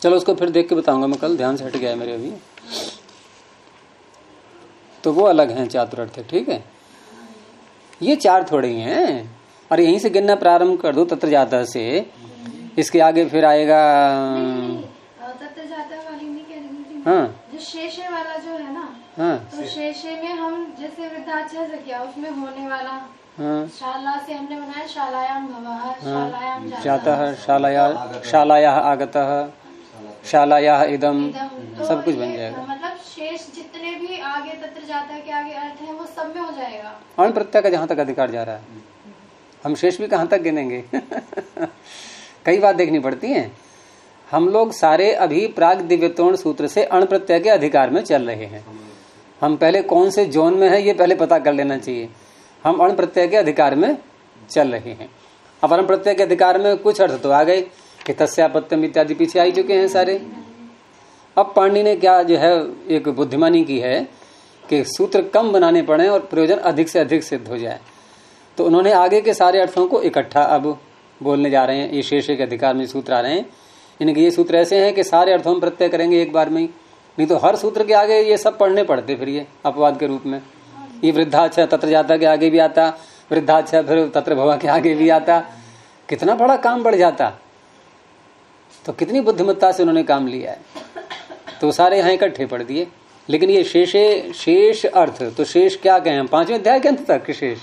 Speaker 1: चलो उसको फिर देख के बताऊँगा मैं कल, ध्यान से हट गया है मेरे अभी। तो वो अलग हैं चातुर्थ ठीक है? ये चार थोड़े ही हैं। और यहीं से गिनना प्रारंभ कर दो तत्र जाता से। इसके आगे फिर आएगा
Speaker 2: तत्व जाता वाली नहीं कह रही थी
Speaker 1: हाँ।
Speaker 2: जो शेषे वाला जो है ना
Speaker 1: हाँ।
Speaker 2: तो शेषे में हम जैसे से किया उसमें होने वाला
Speaker 1: हाँ।
Speaker 2: शाला से हमने बनाया शालायाम भवा शालायाम
Speaker 1: जाता। है शालाया शालाया आगत शालाया इदम सब
Speaker 2: तो
Speaker 1: कुछ बन
Speaker 2: ये
Speaker 1: जाएगा
Speaker 2: मतलब शेष जितने भी जाएगा।
Speaker 1: अण प्रत्यय का जहाँ तक अधिकार जा रहा है। हम शेष भी कहाँ तक गिनेंगे? कई बात देखनी पड़ती है। हम लोग सारे अभी प्राग दिव्यतोण सूत्र से अण प्रत्यय के अधिकार में चल रहे हैं। हम पहले कौन से जोन में है, ये पहले पता कर लेना चाहिए। हम अण प्रत्यय के अधिकार में चल रहे हैं। अब अण प्रत्यय के अधिकार में कुछ अर्थ तो आ गए कि तस्यापत्यम इत्यादि पीछे आ चुके हैं सारे। अब पांडे ने क्या जो है, एक बुद्धिमानी की है कि सूत्र कम बनाने पड़े और प्रयोजन अधिक से अधिक सिद्ध हो जाए। तो उन्होंने आगे के सारे अर्थों को इकट्ठा अब बोलने जा रहे हैं। ये शेष के अधिकार में सूत्र आ रहे हैं। इनके ये सूत्र ऐसे हैं कि सारे अर्थों में प्रत्यय करेंगे एक बार में ही। नहीं तो हर सूत्र के आगे ये सब पढ़ने पड़ते फिर ये अपवाद के रूप में। ये वृद्धाच्छा तत्र जाता के आगे भी आता वृद्धाच्छा फिर तत्र भवा के आगे भी आता। कितना बड़ा काम बढ़ जाता। तो कितनी बुद्धिमत्ता से उन्होंने काम लिया है। तो सारे यहाँ इकट्ठे पढ़ दिए। लेकिन ये शेषे, शेष अर्थ तो शेष क्या कहें हम? पाँचवें अध्याय के अंत तक शेष।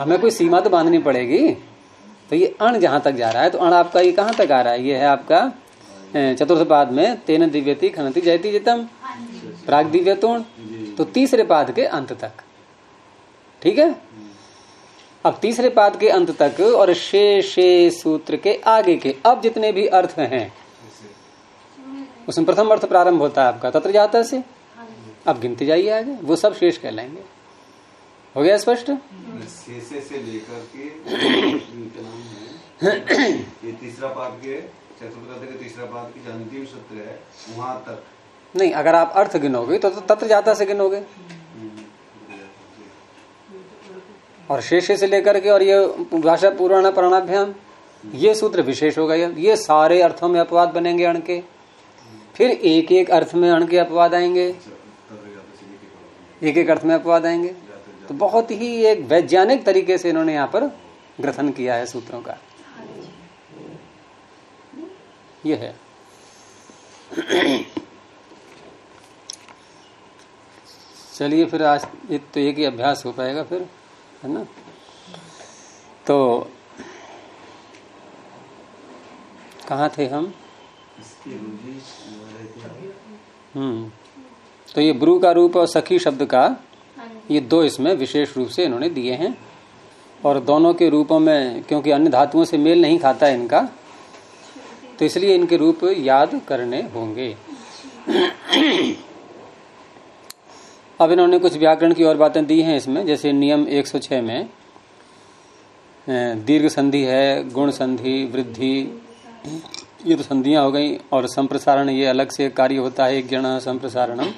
Speaker 1: हमें कोई सीमा तो बांधनी पड़ेगी। तो ये अण जहाँ तक जा रहा है तो अण आपका ये कहाँ तक आ रहा है? ये है आपका चतुर्थ पाद में, तेन दिव्यति खनति जयति जितम, प्राग दिव्यतोण तो तीसरे पाद के अंत तक। ठीक है? अब तीसरे पाद के अंत तक और शेषे सूत्र के आगे के, अब जितने भी अर्थ हैं उसमें प्रथम अर्थ प्रारंभ होता है आपका तत्र जाता से? अब गिनते जाइए आगे वो सब शेष कहलाएँगे। हो गया स्पष्ट?
Speaker 3: शेषे से लेकर के ये तीसरा पाद के तीसरा पाद की अंतिम सूत्र है वहाँ तक।
Speaker 1: नहीं अगर आप अर्थ गिनोगे तो तत्र जाता से गिनोगे। और शेष से लेकर के और ये भाषा पुराण प्राणाभ्याम ये सूत्र विशेष हो गए ये सारे अर्थों में अपवाद बनेंगे अण के। फिर एक एक अर्थ में अण के अपवाद आएँगे। एक एक अर्थ में अपवाद आएँगे। तो बहुत ही एक वैज्ञानिक तरीके से इन्होंने यहाँ पर ग्रथन किया है सूत्रों का। यह है। चलिए फिर आज एक तो एक ही अभ्यास हो पाएगा फिर, है ना? तो कहाँ थे हम? हम्म। तो ये ब्रू का रूप और सखी शब्द का ये दो इसमें विशेष रूप से इन्होंने दिए हैं। और दोनों के रूपों में, क्योंकि अन्य धातुओं से मेल नहीं खाता है इनका तो इसलिए इनके रूप याद करने होंगे। अब इन्होंने कुछ व्याकरण की और बातें दी हैं इसमें, जैसे नियम 106 में दीर्घ संधि है, गुण संधि, वृद्धि ये तो संधियाँ हो गई और संप्रसारण ये अलग से कार्य होता है, ज्ञान संप्रसारणम।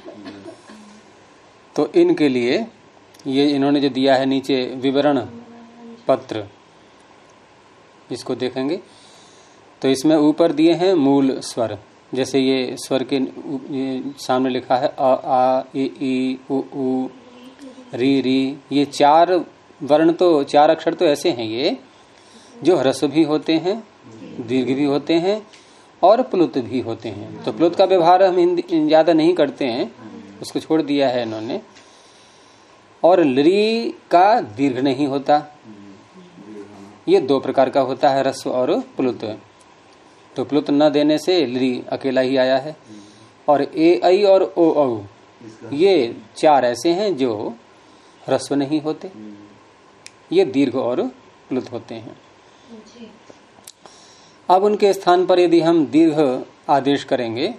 Speaker 1: तो इनके लिए ये इन्होंने जो दिया है नीचे विवरण पत्र, इसको देखेंगे। तो इसमें ऊपर दिए हैं मूल स्वर, जैसे ये स्वर के ये सामने लिखा है, अ, आ, इ ई उ उ, री री, ये चार वर्ण तो चार अक्षर तो ऐसे हैं ये, जो ह्रस्व भी होते हैं दीर्घ भी होते हैं और प्लुत भी होते हैं। तो प्लुत का व्यवहार हम ज़्यादा नहीं करते हैं। उसको छोड़ दिया है इन्होंने। और लरी का दीर्घ नहीं होता। ये दो प्रकार का होता है, रस्व और प्लुत। तो प्लुत न देने से लरी अकेला ही आया है। और ए आई और ओ औ, ये चार ऐसे हैं जो ह्रस्व नहीं होते। ये दीर्घ और प्लुत होते हैं। अब उनके स्थान पर यदि हम दीर्घ आदेश करेंगे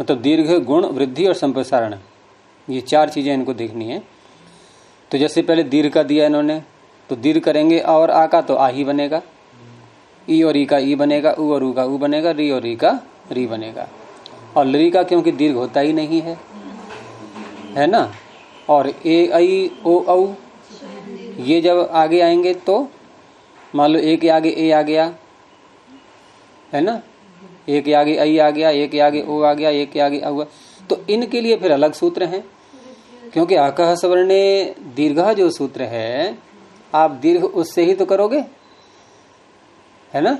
Speaker 1: मतलब दीर्घ गुण, वृद्धि और संप्रसारण, ये चार चीज़ें इनको देखनी है। तो जैसे पहले दीर्घ का दिया इन्होंने तो दीर्घ करेंगे आ और आ का तो आ ही बनेगा। ई और ई का ई बनेगा, उ और उ का उ बनेगा, री और री का री बनेगा। और लरी का क्योंकि दीर्घ होता ही नहीं है है ना? और ए, आई, ओ, औ ये जब आगे आएँगे तो मान लो एक आगे ए आ गया, है ना? एक आगे आई आ गया, एक आगे ओ आ गया, एक आगे आ हुआ। तो इनके लिए फिर अलग सूत्र हैं, क्योंकि आकह सवर्णे दीर्घ जो सूत्र है, आप दीर्घ उससे ही तो करोगे, है ना?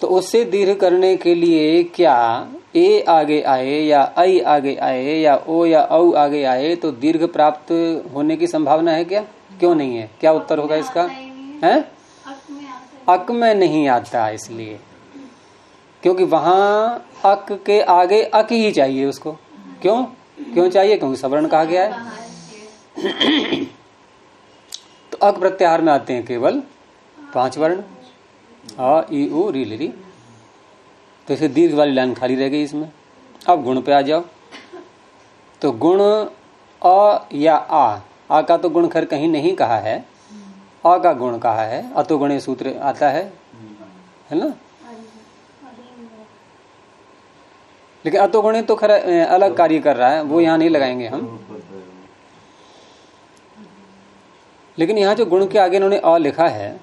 Speaker 1: तो उससे दीर्घ करने के लिए क्या? ए आगे आए या आई आगे आए या ओ या औ आगे आए तो दीर्घ प्राप्त होने की संभावना है क्या? क्यों नहीं है? क्या उत्तर होगा इसका?
Speaker 2: ही अक में
Speaker 1: नहीं आता इसलिए। क्योंकि वहाँ अक के आगे अक ही चाहिए उसको। क्यों? क्यों चाहिए? क्योंकि सवर्ण कहा गया है? तो अक प्रत्याहार में आते हैं केवल पाँच वर्ण। अ ई उ री ली तो इसे दीर्घ वाली लाइन खाली रह गई इसमें। अब गुण पे आ जाओ। तो गुण अ या आ। आ का तो गुण खैर कहीं नहीं कहा है। अ का गुण कहा है। अतोगुणे सूत्र आता है। है ना? लेकिन अतोगुणे तो खैर अलग कार्य कर रहा है। वो यहाँ नहीं लगाएँगे हम। लेकिन यहाँ जो गुण के आगे इन्होंने अ लिखा है।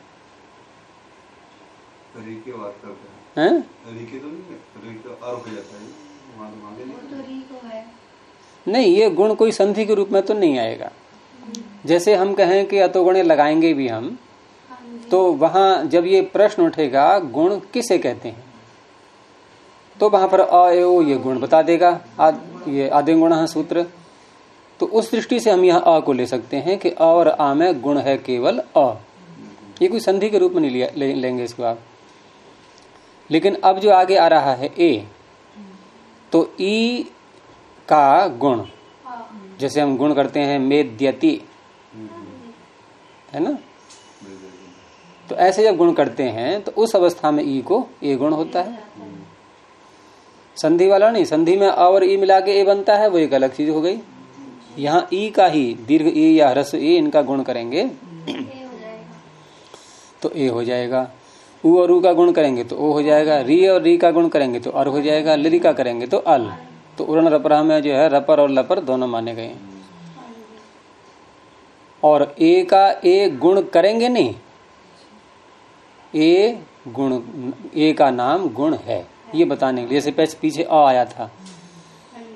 Speaker 3: हैं।
Speaker 1: हैं?
Speaker 3: तो तो हो है। तो
Speaker 2: तो है।
Speaker 1: नहीं ये गुण कोई संधि के रूप में तो नहीं आएगा। जैसे हम कहें कि अतोगुणे लगाएँगे भी हम तो वहाँ जब ये प्रश्न उठेगा गुण किसे कहते हैं? तो वहाँ पर अ ओ ये गुण बता देगा। आद, ये आदि गुण सूत्र। तो उस दृष्टि से हम यहाँ अ को ले सकते हैं कि अ और आ में गुण है केवल अ। ये कोई संधि के रूप में नहीं लिया ले, लेंगे इसको आप। लेकिन अब जो आगे आ रहा है ए तो ई का गुण। जैसे हम गुण करते हैं, मेद्यति। है ना? तो ऐसे जब गुण करते हैं तो उस अवस्था में ई को ए गुण होता है। संधि वाला नहीं, संधि में अ और ई मिला के ए बनता है, वो एक अलग चीज़ हो गई। यहाँ ई का ही, दीर्घ ई या ह्रस्व ई, इनका गुण करेंगे। तो ए हो जाएगा। ऊ और ऊ का गुण करेंगे तो ओ हो जाएगा। री और री का गुण करेंगे तो अर हो जाएगा। लिरी का करेंगे तो अल। तो उड़न रपरा में जो है रपर और लपर दोनों माने गए और ए का ए गुण करेंगे नहीं। ए गुण, ए का नाम गुण है, ये बताने के लिए। जैसे पीछे अ आया था।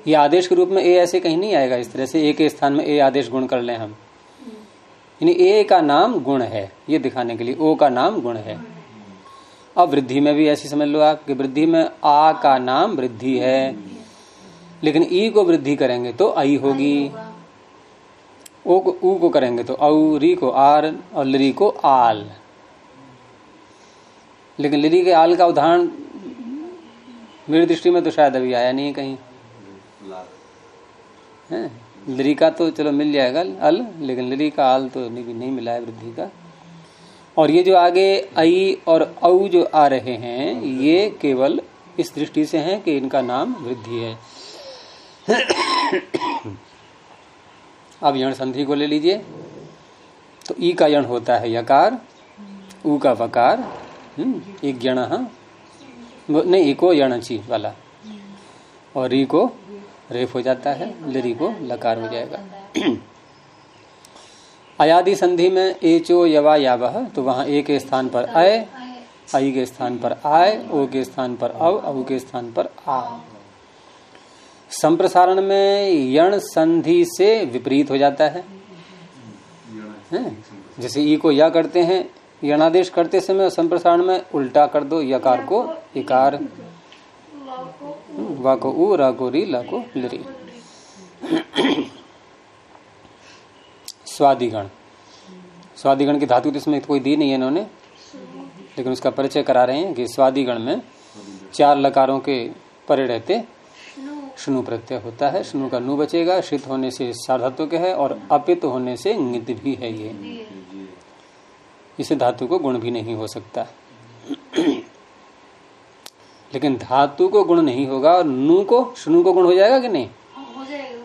Speaker 1: ये आदेश के रूप में ए ऐसे कहीं नहीं आएगा इस तरह से। ए के स्थान में ए आदेश गुण कर लें हम। यानी ए का नाम गुण है, ये दिखाने के लिए। ओ का नाम गुण है। अब वृद्धि में भी ऐसी समझ लो आप कि वृद्धि में आ का नाम वृद्धि है। लेकिन ई को वृद्धि करेंगे तो आई होगी। ओ को ऊ को करेंगे तो औ री को आर और लरी को आल। लेकिन लिरी के आल का उदाहरण मेरी दृष्टि में तो शायद अभी आया नहीं है कहीं। है? लिरी का तो चलो मिल जाएगा अल लेकिन लिरी का आल तो नहीं, नहीं मिला है वृद्धि का। और ये जो आगे आई और औ जो आ रहे हैं ये केवल इस दृष्टि से हैं कि इनका नाम वृद्धि है। अब यण संधि को ले लीजिए। तो ई का यण होता है यकार ऊ का वकार हम्म, एक यण वो- नहीं इको यणची वाला। और री को रेफ हो जाता है लरी को लकार हो जाएगा। अयादि संधि में एचो यवा यावह तो वहाँ ए के स्थान पर अय आई के स्थान पर आय ओ के स्थान पर अव अव के स्थान पर आ। संप्रसारण में यण संधि से विपरीत हो जाता है? जैसे ई को या करते हैं, यणादेश करते समय संप्रसारण में उल्टा कर दो, यकार को इकार। वा को उ, रा को री, ला को लरी स्वादिगण। स्वादिगण की धातु तो इसमें कोई दी नहीं है इन्होंने, लेकिन उसका परिचय करा रहे हैं कि स्वादिगण में चार लकारों के परे रहते शुनु प्रत्यय होता है। शुनु का नु बचेगा शीत होने से साधातु के है और अपित होने से नित भी है ये। इसे धातु को गुण भी नहीं हो सकता। लेकिन धातु को गुण नहीं होगा और नु को शुनु को गुण हो जाएगा कि नहीं?
Speaker 2: हो जाएगा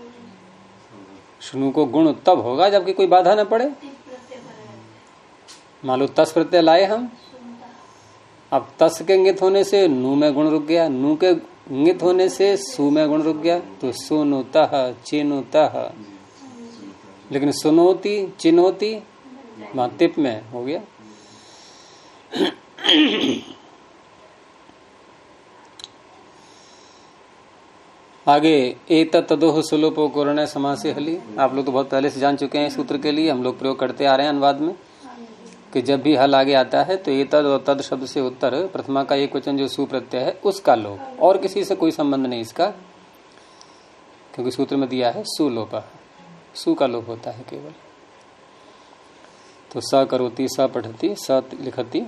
Speaker 1: शुनु को गुण तब होगा जबकि कोई बाधा न पड़े। मान लो तस प्रत्यय लाए हम। अब तस के इंगित होने से नू में गुण रुक गया। नू के इंगित होने से सु में गुण रुक गया तो सुनुतः, चिनुतः। लेकिन सुनोती, चिनोती, वहाँ तिप में हो गया। आगे एक तदोह सुलोपो कोरण समाज से हली। आप लोग तो बहुत पहले से जान चुके हैं सूत्र के लिए। हम लोग प्रयोग करते आ रहे हैं अनुवाद में। कि जब भी हल आगे आता है तो ये तद और तद शब्द से उत्तर, प्रथमा का एक वचन जो सुप्रत्यय है, उसका लोप। और किसी से कोई संबंध नहीं इसका, क्योंकि सूत्र में दिया है सुलोप। सु का लोप होता है केवल। तो स करोती, स पढ़ती स लिखती।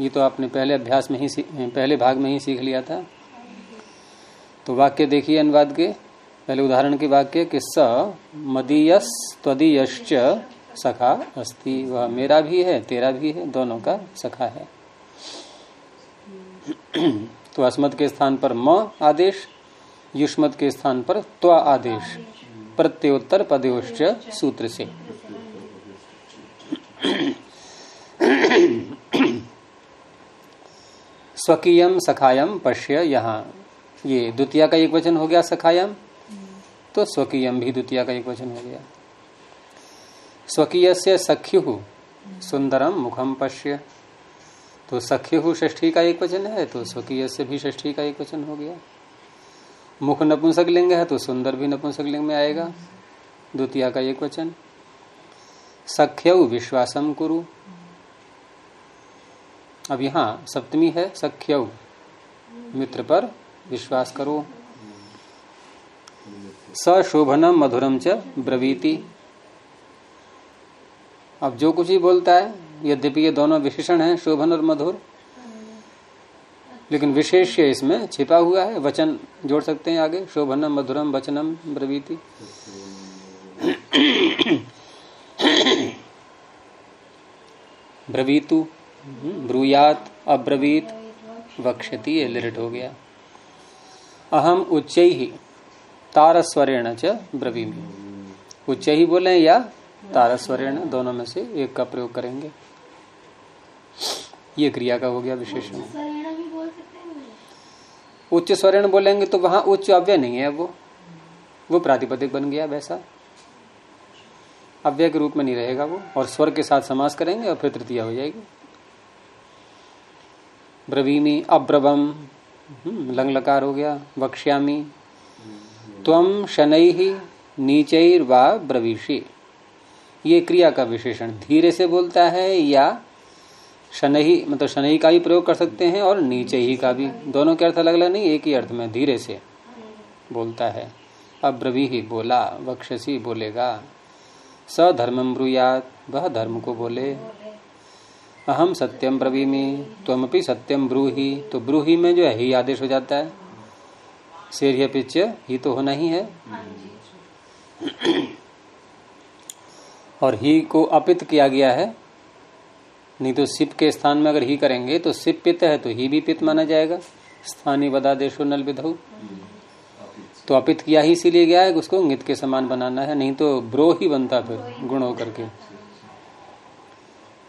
Speaker 1: ये तो आपने पहले अभ्यास में ही पहले भाग में ही सीख लिया था। तो वाक्य देखिए अनुवाद के, पहले उदाहरण के वाक्य कि स मदीयस त्वदीयश्च सखा अस्ति वह मेरा भी है, तेरा भी है, दोनों का सखा है। तो अस्मद के स्थान पर म आदेश युष्मत के स्थान पर त्व आदेश प्रत्योत्तर पदयोश्च सूत्र से। स्वकीयम सखायम पश्य यहाँ। ये द्वितीय का एक वचन हो गया सखायम तो स्वकीयम भी द्वितीय का एक वचन हो गया। स्वकीय से सख्यु सुंदरम मुखम पश्य। तो सख्यु ष्ठी का एक वचन है तो स्वकीय से भी ष्ठी का एक वचन हो गया। मुख नपुंसक लिंग है तो सुंदर भी नपुंसक लिंग में आएगा। द्वितीय का एक वचन। सख्यु विश्वासम कुरु। अब यहाँ सप्तमी है, सख्यु। मित्र पर विश्वास करो। सशोभनम मधुरम च ब्रवीति। अब जो कुछ ही बोलता है यद्यपि ये दोनों विशेषण हैं, शोभन और मधुर। लेकिन विशेष इसमें छिपा हुआ है, वचन जोड़ सकते हैं आगे, शोभनम, मधुरम, वचनम, ब्रवीति। ब्रवीतु, ब्रूयात, अब्रवीत, वक्षति, ये लिरिट हो गया। अहम उच्च ही तारस्वरेण च ब्रवीमी। उच्च ही बोले या तारस्वरेण दोनों में से एक का प्रयोग करेंगे। ये क्रिया का हो गया विशेषण। उच्च स्वर्ण बोलेंगे तो वहाँ उच्च अव्यय नहीं है वो। वो प्रातिपदिक बन गया वैसा। अव्यय के रूप में नहीं रहेगा वो। और स्वर के साथ समास करेंगे और फिर तृतीया हो जाएगी। ब्रवीमी अब्रवम लंग लकार हो गया वक्ष्यामी। त्वम शनै ही नीचैर व ब्रवीषी। ये क्रिया का विशेषण धीरे से बोलता है या शनही मतलब शनही का भी प्रयोग कर सकते हैं और नीचे ही का भी। दोनों के अर्थ अलग अलग नहीं, एक ही अर्थ में धीरे से बोलता है। अब्रवी ही बोला, वक्षसी बोलेगा स धर्मम ब्रुयात, वह धर्म को बोले। अहम सत्यम ब्रवीमी, त्वमपि सत्यम ब्रूही तो ब्रूही में जो है, ही आदेश हो जाता है। शेर पिच ही तो होना ही है। और ही को अपित किया गया है। नहीं तो सिप के स्थान में अगर ही करेंगे तो सिप पित है तो ही भी पित माना जाएगा। स्थानीय बदादेशो नल विधु। तो अपित किया ही इसीलिए गया है उसको नित के समान बनाना है, नहीं तो ब्रो ही बनता फिर, गुण होकर के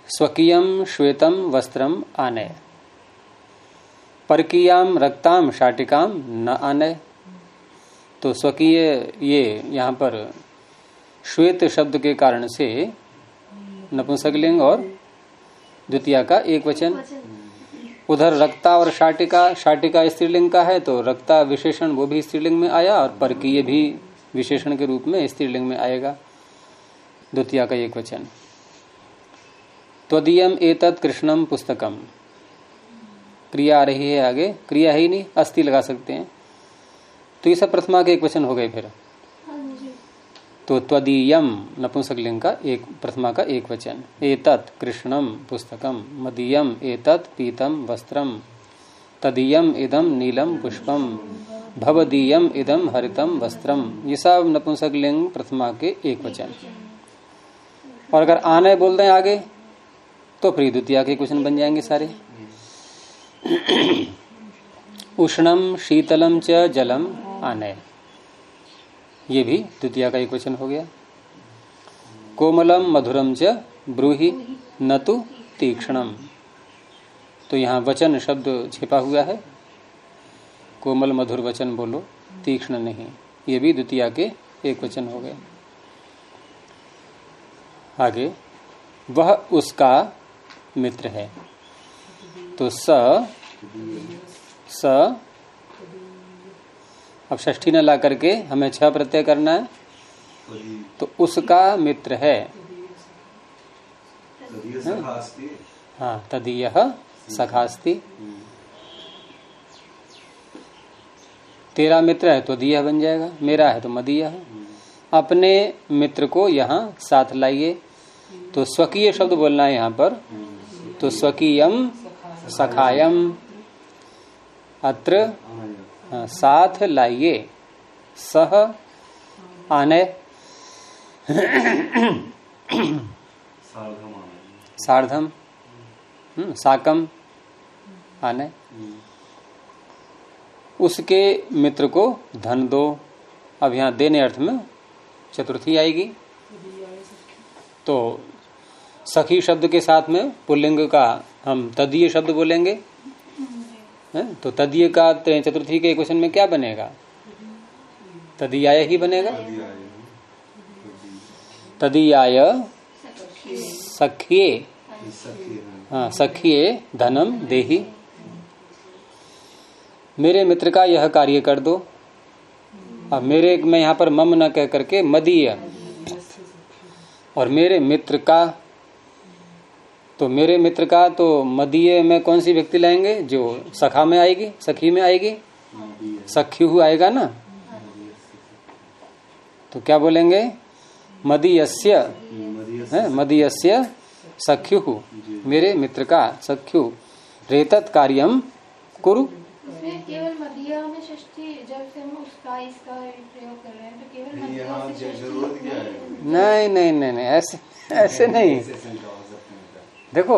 Speaker 1: स्वकीयम श्वेतम वस्त्रम आनय परकीयाम रक्ताम शाटिकाम न आनय तो स्वकीय ये यहाँ पर श्वेत शब्द के कारण से नपुंसकलिंग और द्वितीय का एक वचन। उधर रक्ता और शाटिका शाटिका स्त्रीलिंग का है तो रक्ता विशेषण वो भी स्त्रीलिंग में आया और पर की ये भी विशेषण के रूप में स्त्रीलिंग में आएगा। द्वितीय का एक वचन। त्वदीयम एतत् कृष्णम पुस्तकम। क्रिया आ रही है आगे। क्रिया ही नहीं अस्थि लगा सकते हैं। तो ये सब प्रथमा के एक वचन हो गए फिर। तो त्वदीयम नपुंसक लिंग का एक प्रथमा का एक वचन। एतत् कृष्णम पुस्तकम मदीयम एतत् पीतम वस्त्रम तदीयम इदम नीलम पुष्पम भवदीयम इदम हरितम वस्त्रम ये सब नपुंसक लिंग प्रथमा के एक वचन। और अगर आने बोल दें आगे तो फिर द्वितीय के क्वेश्चन बन जाएँगे सारे। उष्णम शीतलम च जलम आनय ये भी द्वितीय का एक वचन हो गया। कोमलम मधुरम च ब्रूहि न तो तीक्ष्णम। तो यहाँ वचन शब्द छिपा हुआ है। कोमल मधुर वचन बोलो, तीक्ष्ण नहीं। ये भी द्वितीय के एक वचन हो गए। आगे, वह उसका मित्र है। तो स स अब षष्ठी न ला करके हमें छह प्रत्यय करना है। तो उसका मित्र है। हाँ तदीय सखास्ति। तेरा मित्र है तो दिया बन जाएगा, मेरा है तो मदीय है। अपने मित्र को यहाँ साथ लाइए। तो स्वकीय शब्द बोलना है यहाँ पर। तो स्वकीयम सखायम अत्र साथ लाइए। सह आने।
Speaker 3: सार्धम।
Speaker 1: हम्म, साकम। आने। उसके मित्र को धन दो। अब यहाँ देने अर्थ में चतुर्थी आएगी। तो सखी शब्द के साथ में पुल्लिंग का हम तदीय शब्द बोलेंगे। तो तदीय का चतुर्थी के क्वेश्चन में क्या बनेगा? तदीयाय ही बनेगा? तदीयाय सखिए
Speaker 3: हाँ
Speaker 1: सखिए धनम, देही। मेरे मित्र का यह कार्य कर दो। अब मेरे, मैं यहाँ पर मम न कह करके मदीय। और मेरे मित्र का तो मेरे मित्र का तो मदीय में कौन सी व्यक्ति लाएँगे? जो सखा में आएगी सखी में आएगी? सखी सख्यु आएगा ना? तो क्या बोलेंगे? मदीयस्य। है? मदीयस्य सख्यु मेरे मित्र का सख्यु। रेतत कार्यम कुरु।
Speaker 2: केवल मदिया में षष्ठी जब से हम उसका इसका प्रयोग कर रहे हैं तो केवल
Speaker 3: है?
Speaker 1: नहीं नहीं नहीं ऐसे ऐसे नहीं
Speaker 3: ऐसे शंका हो सकती है
Speaker 1: देखो,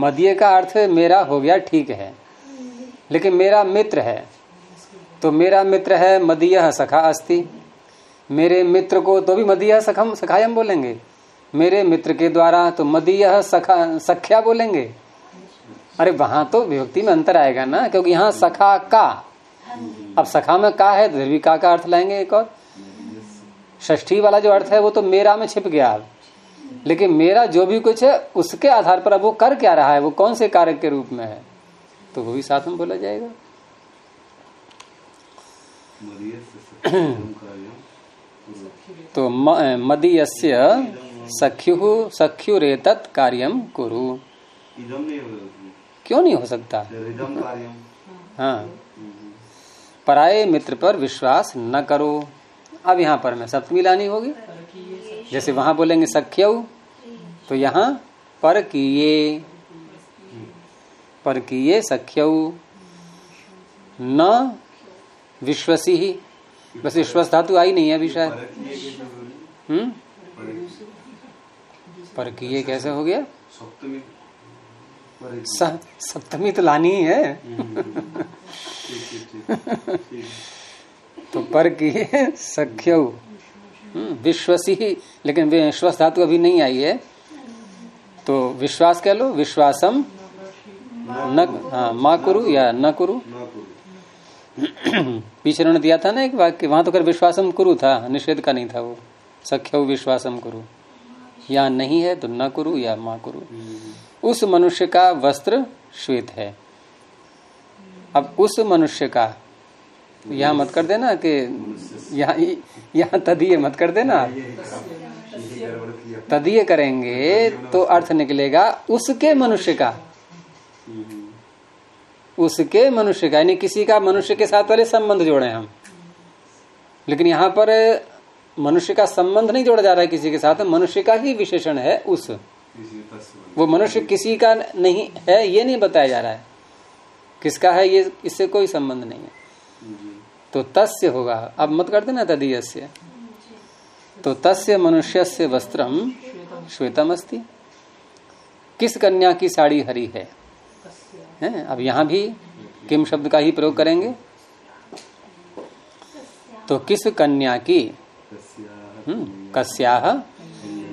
Speaker 1: मदीय का अर्थ मेरा हो गया ठीक है, लेकिन मेरा मित्र है। तो मेरा मित्र है मदीय सखा अस्ति। मेरे मित्र को तो भी मदीय सखम, सखायम बोलेंगे। मेरे मित्र के द्वारा तो मदीय सखा, सख्या बोलेंगे। अरे, वहाँ तो विभक्ति में अंतर आएगा ना, क्योंकि यहाँ सखा का। अब सखा में का है तो भी का का अर्थ लाएँगे एक और। षष्ठी वाला जो अर्थ है, वो तो मेरा में छिप गया। अब लेकिन मेरा जो भी कुछ है उसके आधार पर अब वो कर क्या रहा है? वो कौन से कारक के रूप में है? तो वो भी साथ में बोला जाएगा।
Speaker 3: मदीय से सखी
Speaker 1: तो मदीयस्य सख्यु सख्युरेतत् कार्यम कुरु। क्यों नहीं हो सकता? हाँ। पराये मित्र पर विश्वास न करो। अब यहाँ पर मैं सप्तमी लानी होगी। जैसे वहाँ बोलेंगे सख्यऊ तो यहाँ पर किए पर किए सख्यऊ न विश्वसी ही। बस विश्वास धातु आई नहीं है अभी शायद। हम्म? पर किए कैसे हो गया?
Speaker 3: सप्तमी।
Speaker 1: सप्तमी तो लानी ही है।
Speaker 3: ठीक ठीक ठीक
Speaker 1: तो पर किए सख्यऊ हम्म, विश्वसी ही, लेकिन विश्वास धातु अभी नहीं आई है। तो विश्वास कह लो, विश्वासम न हाँ माँ कुरु या न कुरु। पीछे उन्होंने दिया था ना एक वाक्य, वहाँ तो कर विश्वासम कुरु था, निषेध का नहीं था वो। सख्यऊ विश्वासम कुरु। या नहीं है तो न करू या माँ करू। उस मनुष्य का वस्त्र श्वेत है। अब उस मनुष्य का यहाँ मत कर देना कि यहाँ यहाँ तदीय मत कर देना। तदीय करेंगे तो अर्थ निकलेगा उसके मनुष्य का। उसके मनुष्य का, यानी किसी का मनुष्य के साथ वाले संबंध जोड़े हम। लेकिन यहाँ पर मनुष्य का संबंध नहीं जोड़ा जा रहा है किसी के साथ, मनुष्य का ही विशेषण है उस। वो मनुष्य किसी का नहीं है, ये नहीं बताया जा रहा है। किसका है ये, इससे कोई संबंध नहीं है। तो तस्य होगा। अब मत कर देना तदीय तो तस्य मनुष्य से वस्त्रम श्वेतम अस्ति किस कन्या की साड़ी हरी है? हैं? अब यहाँ भी किम शब्द का ही प्रयोग करेंगे। तो किस कन्या की? हम्म, कस्या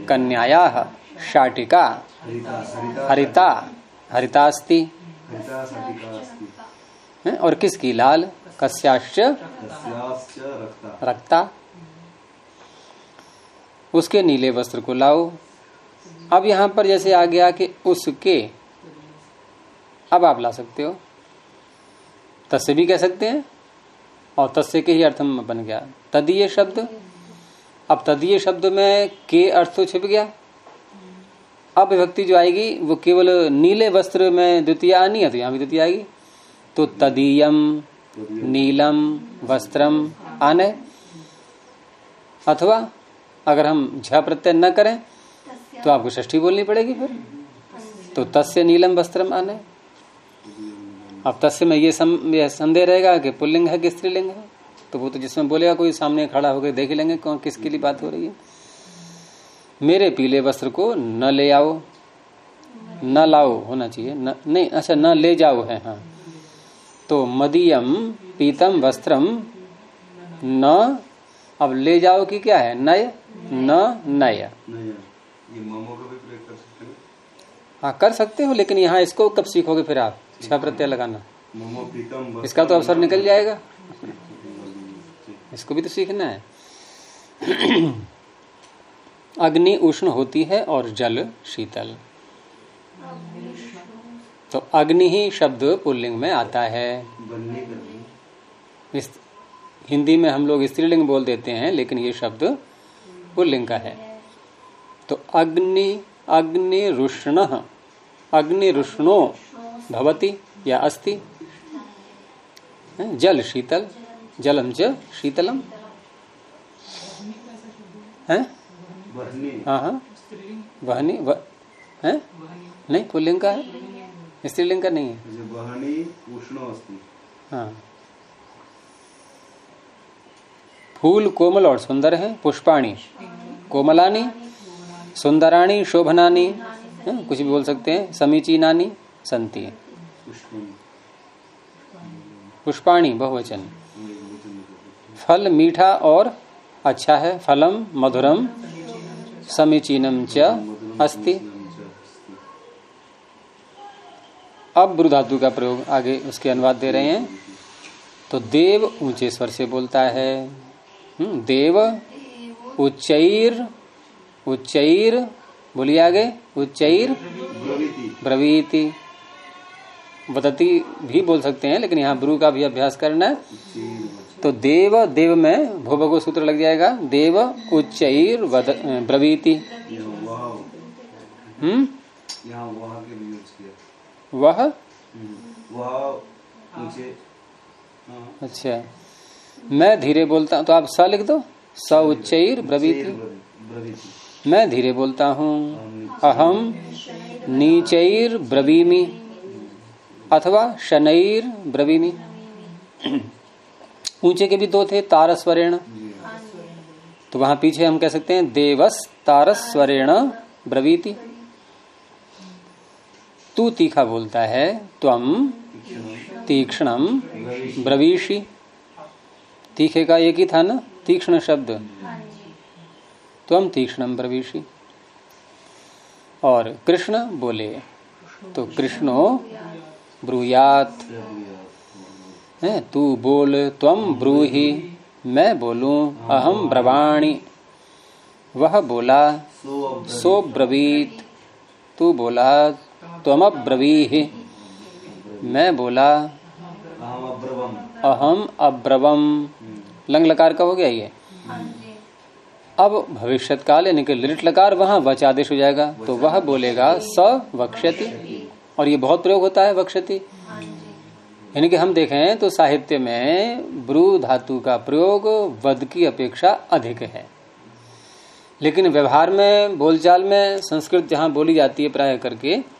Speaker 1: कन्याया शाटिका। हरिता। हरिता अस्ति। और किसकी? लाल। कस्याश्च रक्ता। उसके नीले वस्त्र को लाओ। अब यहाँ पर जैसे आ गया कि उसके अब आप ला सकते हो। तस्य भी कह सकते हैं और तस्य के ही अर्थ में बन गया। तदीय शब्द। अब तदीय शब्द में के अर्थ तो छिप गया। अब विभक्ति जो आएगी वो केवल नीले वस्त्र में द्वितीय आनी है तो यहाँ भी द्वितीय आएगी। तो तदीयम। नीलम, वस्त्रम आने अथवा अगर हम झ प्रत्यय न करें तो आपको ष्ठी बोलनी पड़ेगी फिर। तो तस्य नीलम, वस्त्रम आने अब तस्य में ये संदेह रहेगा कि पुल्लिंग है कि स्त्रीलिंग है। तो वो तो जिसमें बोलेगा, कोई सामने खड़ा होकर देख लेंगे कौन किसके लिए बात हो रही है। मेरे पीले वस्त्र को न ले आओ, न लाओ होना चाहिए, न, नहीं अच्छा न ले जाओ है हाँ। तो मदियम पीतम वस्त्रम न अब ले जाओ की क्या है? नय न नय। हाँ? कर सकते हो लेकिन यहाँ इसको कब सीखोगे फिर आप? छह प्रत्यय लगाना। इसका तो अवसर निकल जाएगा। इसको भी तो सीखना है। अग्नि उष्ण होती है और जल शीतल। तो अग्नि ही शब्द पुल्लिंग में आता है। इस हिंदी में हम लोग स्त्रीलिंग बोल देते हैं लेकिन ये शब्द पुल्लिंग का है। तो अग्नि अग्नि रुष्ण अग्नि रुष्णो भवती या अस्ति? जल शीतल जलम च शीतलम। है? हाँ हाँ। वहनी. है? नहीं पुल्लिंग का है। स्त्रीलिंग का नहीं है। हाँ। फूल कोमल और सुंदर है पुष्पाणी। कोमलानी सुंदराणी शोभनानी कुछ भी बोल सकते हैं। समीचीनानी संति। पुष्पाणी। बहुवचन। फल मीठा और अच्छा है। फलम मधुरम समीचीनम च अस्ति। अब ब्रु धातु का प्रयोग आगे उसके अनुवाद दे रहे हैं। तो देव ऊँचे स्वर से बोलता है। हम्म, देव उच्चैर उच्चैर बोलिए आगे उच्चैर ब्रवीति। वदती भी बोल सकते हैं लेकिन यहाँ ब्रू का भी अभ्यास करना है। तो देव देव में भोभगो सूत्र लग जाएगा। देव उच्चर ब्रवीति। हम्म? वह? अच्छा। मैं धीरे बोलता हूँ तो आप स लिख दो। स उच्चर ब्रवीति। मैं धीरे बोलता हूँ। अहम नीचर ब्रवीमी। अथवा शनैर ब्रवीमी। ऊँचे के भी दो थे तारस्वरेण। तो वहाँ पीछे हम कह सकते हैं देवस तारस्वरेण ब्रवीति। तू तीखा बोलता है त्वम तीक्ष्णम ब्रवीशी तीखे का एक ही था ना? तीक्ष्ण शब्द। त्वम तीक्ष्णम ब्रवीशी और कृष्ण बोले तो कृष्णो ब्रूयात। है, तू बोल त्वम ब्रूही, मैं बोलूँ अहम ब्रवाणी। वह बोला, सो ब्रवीत। तू बोला तुम अब्रवी मैं बोला,
Speaker 3: अहम अब्रवम।
Speaker 1: लंग लकार का हो गया ये। अब भविष्य काल यानी कि लिट लकार वहाँ वच आदेश हो जाएगा तो वह बोलेगा, स वक्ष्यति। और ये बहुत प्रयोग होता है, वक्ष्यति।
Speaker 2: हाँ
Speaker 1: यानी कि हम देखें तो साहित्य में ब्रू धातु का प्रयोग वध की अपेक्षा अधिक है। लेकिन व्यवहार में, बोलचाल में, संस्कृत जहाँ बोली जाती है प्राय करके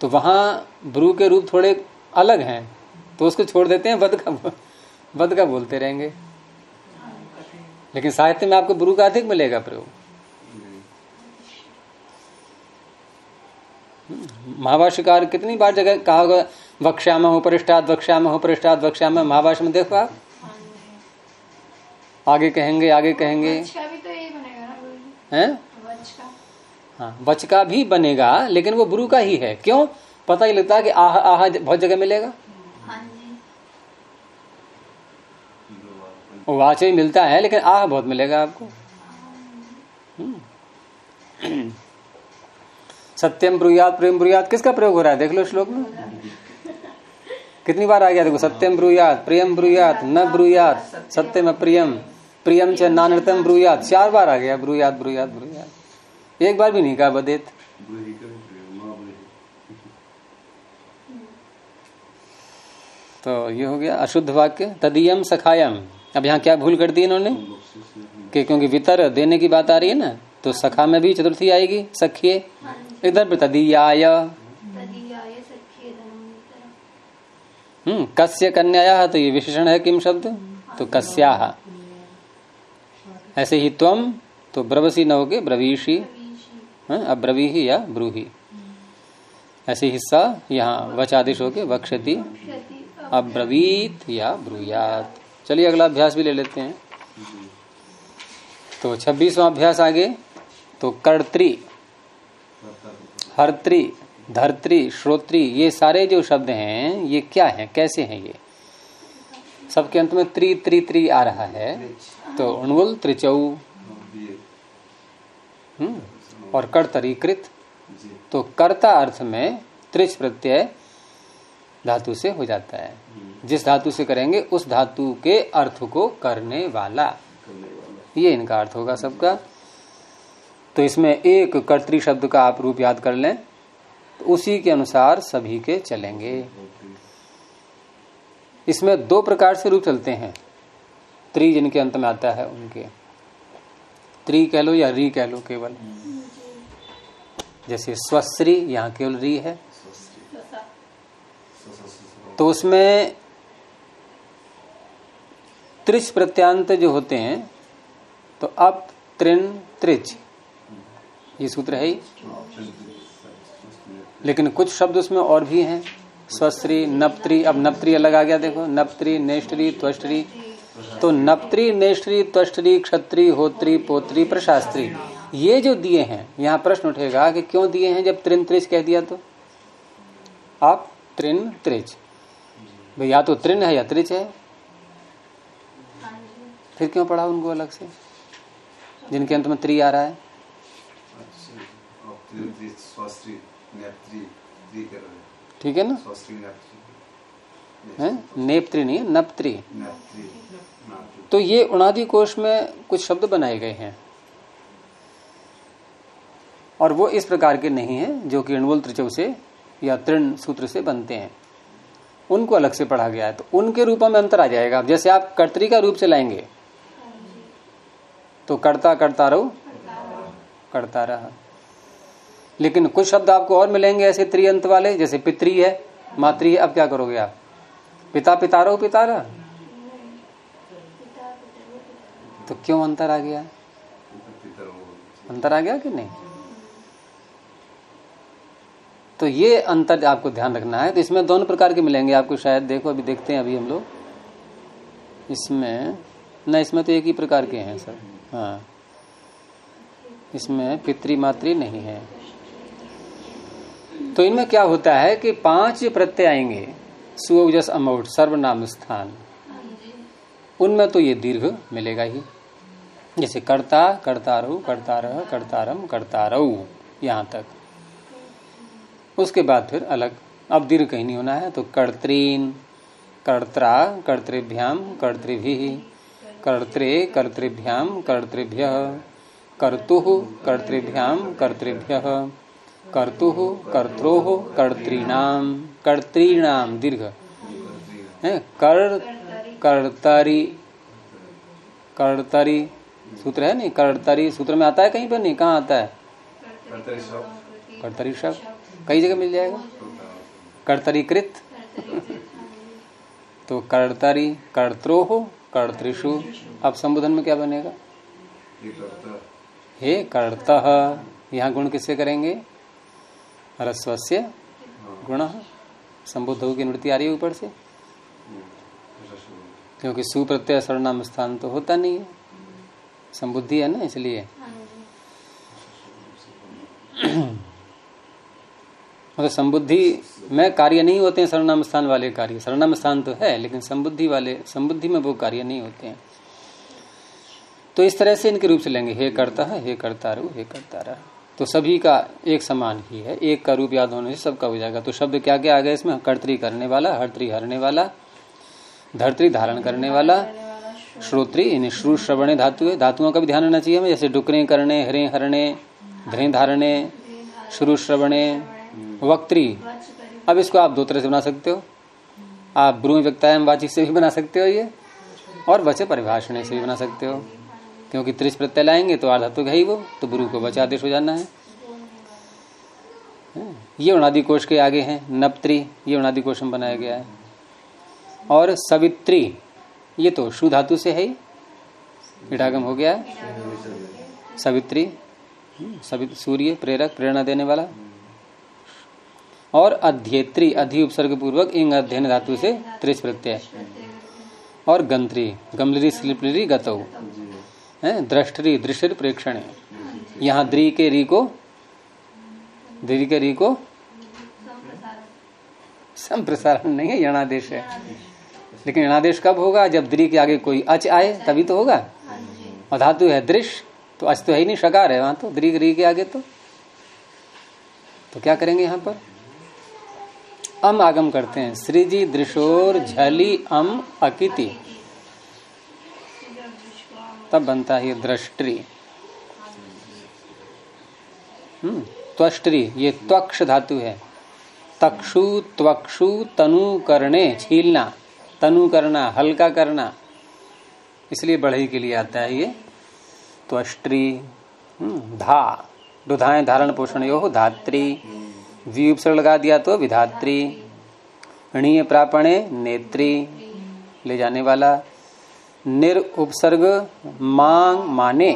Speaker 1: तो वहाँ ब्रू के रूप थोड़े अलग हैं तो उसको छोड़ देते हैं वध का वध का बोलते रहेंगे। लेकिन साहित्य में आपको ब्रू का अधिक मिलेगा प्रयोग। महाभाष्यकार कितनी बार जगह कहा होगा वक्ष्याम हो परिष्ठात वक्ष्याम हो परिष्ठात वक्ष्याम महाभाष्य में देखो आप।
Speaker 2: हाँ
Speaker 1: आगे कहेंगे आगे कहेंगे। हैं? हाँ वच का भी बनेगा लेकिन वो ब्रू का ही है। क्यों? पता ही लगता है कि आह आह बहुत जगह मिलेगा।
Speaker 2: हाँ
Speaker 1: वो वाच ही मिलता है लेकिन आह बहुत मिलेगा आपको। हम्म। सत्यम ब्रुयात प्रेम ब्रुयात किसका प्रयोग हो रहा है? देख लो श्लोक में। कितनी बार आ गया देखो सत्यम ब्रुयात प्रियम ब्रुयात न ब्रुयात सत्यम प्रियम प्रियम च नानृतम ब्रुयात चार बार आ गया ब्रुयात ब्रुयात ब्रुयात। एक बार भी नहीं कहा बदेत। तो ये हो गया अशुद्ध वाक्य, तदीयम सखायम। अब यहाँ क्या भूल कर दी इन्होंने? कि क्योंकि वितर देने की बात आ रही है ना तो सखा में भी चतुर्थी आएगी, सखिए। इधर तदीयाय। हम्म कस्य कन्या तो ये विशेषण है किम शब्द? तो कस्या। ऐसे ही त्वम तो ब्रवसी न होगे, ब्रवीषी। अब्रवीही या ब्रूही। ऐसे हिस्सा यहाँ वचादिश होके वक्षति अब्रवीत या ब्रूयात। चलिए अगला अभ्यास भी ले लेते हैं। तो छब्बीसवा अभ्यास आगे तो कर्त्री हर्त्री धर्त्री श्रोत्री ये सारे जो शब्द हैं ये क्या हैं कैसे हैं ये? सबके अंत में त्रि त्रि त्रि आ रहा है। तो उणवुल त्रिचौ। हम्म, और कर्तरीकृत। तो कर्ता अर्थ में त्रिच प्रत्यय धातु से हो जाता है। जिस धातु से करेंगे, उस धातु के अर्थ को करने वाला
Speaker 3: करने वाला।
Speaker 1: ये इनका अर्थ होगा सबका। तो इसमें एक कर्तरी शब्द का आप रूप याद कर लें तो उसी के अनुसार सभी के चलेंगे। इसमें दो प्रकार से रूप चलते हैं। त्रि जिनके अंत में आता है उनके। त्रि कह लो या री कह लो केवल। जैसे स्वश्री यहाँ केवल री है। तो उसमें त्रिच प्रत्यांत जो होते हैं तो अप त्रिन त्रिच। ये सूत्र है ही। लेकिन कुछ शब्द उसमें और भी हैं। स्वश्री नपत्री। अब नपत्री अलग आ गया देखो। नपत्री नेष्ट्री त्वष्ट्री। तो नपत्री नेष्ट्री त्वष्ट्री क्षत्री होत्री पोत्री प्रशास्त्री। ये जो दिए हैं यहाँ प्रश्न उठेगा कि क्यों दिए हैं जब त्रिन त्रिज कह दिया तो? आप त्रिन त्रिच भाई या तो त्रिन है या त्रिच है। फिर क्यों पढ़ा उनको अलग से? जिनके अंत में त्रि आ रहा है।
Speaker 3: अच्छा
Speaker 1: ठीक है ना? है? नेपत्री नहीं नपत्री। तो ये उणादि कोश में कुछ शब्द बनाए गए हैं। और वो इस प्रकार के नहीं है जो कि अणुल त्रिचौ से या तृण सूत्र से बनते हैं। उनको अलग से पढ़ा गया है तो उनके रूपों में अंतर आ जाएगा। जैसे आप कर्तरी का रूप से लाएँगे तो करता करता रहो करता रहा। लेकिन कुछ शब्द आपको और मिलेंगे ऐसे त्रियंत वाले, जैसे पितरी है मातृ है, अब क्या करोगे आप? पिता पिता रहो पिता रहा। तो क्यों अंतर आ गया? अंतर आ गया कि नहीं? तो ये अंतर आपको ध्यान रखना है। तो इसमें दोनों प्रकार के मिलेंगे। आपको शायद देखो, अभी देखते हैं अभी हम लोग। इसमें, न, इसमें तो एक ही प्रकार के हैं सर। हाँ। इसमें पितृ मातृ नहीं है। तो इनमें क्या होता है कि पाँच प्रत्यय आएँगे सुजस अमौट सर्वनाम स्थान उनमें तो ये दीर्घ मिलेगा ही। जैसे कर्ता, कर्तारु, कर्तार कर्तारम कर्तारऊ यहाँ तक। उसके बाद फिर अलग। अब दीर्घ कहीं नहीं होना है तो कर्तरीन कर्त्रा कर्तृभ्याम कर्तृभि कर्त्रे कर्तृभ्याम कर्तृभ्य कर्तु कर्तृभ्याम कर्तृभ्य कर्तु कर्त्रो कर्तृणाम कर्तृणाम दीर्घ। है कर कर्तरी कर्तरी सूत्र है नहीं? कर्तरी सूत्र में आता है कहीं पर? नहीं कहाँ आता है?
Speaker 3: कर्तरी शब्द।
Speaker 1: कर्तरी शब्द। कई जगह मिल जाएगा। कर्तरीकृत। तो कर्तरी कर्त्रो हो कर्तृषु। अब संबोधन में क्या बनेगा? हे कर्त, यहाँ गुण किससे करेंगे? रस्वस्य गुण। संबुद्ध की निवृत्ति आ रही है ऊपर से। क्योंकि सुप्रत्यय सर्वनाम स्थान तो होता नहीं है। संबुद्धि है ना, इसलिए। मतलब संबुद्धि में कार्य नहीं होते हैं सर्वनाम स्थान वाले कार्य। सर्वनाम स्थान तो है, लेकिन संबुद्धि वाले, संबुद्धि में वो कार्य नहीं होते हैं। तो इस तरह से इनके रूप से लेंगे, हे करता, है हे करता रू, हे करता रहा तो सभी का एक समान ही है, एक का रूप याद होने से सबका हो जाएगा। तो शब्द क्या क्या आ गया इसमें? कर्तरी करने वाला हर्त्री हरने वाला धरत्री धारण करने वाला, श्रोत्री, यानी श्रु, श्रवणे धातु धातुओं का भी ध्यान रहना चाहिए हमें, जैसे डुकरे करने, हरे हरणे ध्रे धारणे, श्रु श्रवणे वक्त्री। अब इसको आप दो तरह से बना सकते हो। आप ब्रू व्यक्तायम वाचिक से भी बना सकते हो ये, और वचे परिभाषण से भी बना सकते हो। क्योंकि त्रिश प्रत्यय लाएँगे तो आधातु है ही वो तो ब्रू को बचा आदेश हो जाना है। ये उनादि कोश के आगे हैं, नपत्री, ये उनादि कोश में बनाया गया है। और सवित्री, ये तो शु धातु से है ही हो गया है। सवित्री सवित सूर्य, प्रेरक, प्रेरणा देने वाला। और अध्येत्री, अधि उपसर्ग पूर्वक इंग अध्ययन धातु से त्रिश प्रत्यय। और गंत्री गमलरी स्लिपलरी गतौ। है, दृष्टरी दृश्य प्रेक्षण। यहाँ द्री के री को, द्री के री को संप्रसारण नहीं है, यणादेश है। लेकिन यणादेश कब होगा? जब द्री के आगे कोई अच आए, तभी तो होगा। और धातु है दृश्य तो अच तो है ही नहीं, शकार है वहाँ तो द्री री के आगे तो। तो क्या करेंगे यहाँ पर? अम आगम करते हैं। श्रीजी दृशोर झली अम अकिति। तब बनता है दृष्टि। हम्म त्वष्टरी ये त्वक्ष धातु है। तक्षु त्वक्षु तनु करने छीलना। तनु करना हल्का करना। इसलिए बढ़ई के लिए आता है ये त्वष्टरी हम्म, धा। दुधाएँ धारण पोषण यो धात्री। द्वीपसर लगा दिया तो विधात्री णीय प्रापणे नेत्री, ले जाने वाला निर उपसर्ग मांग माने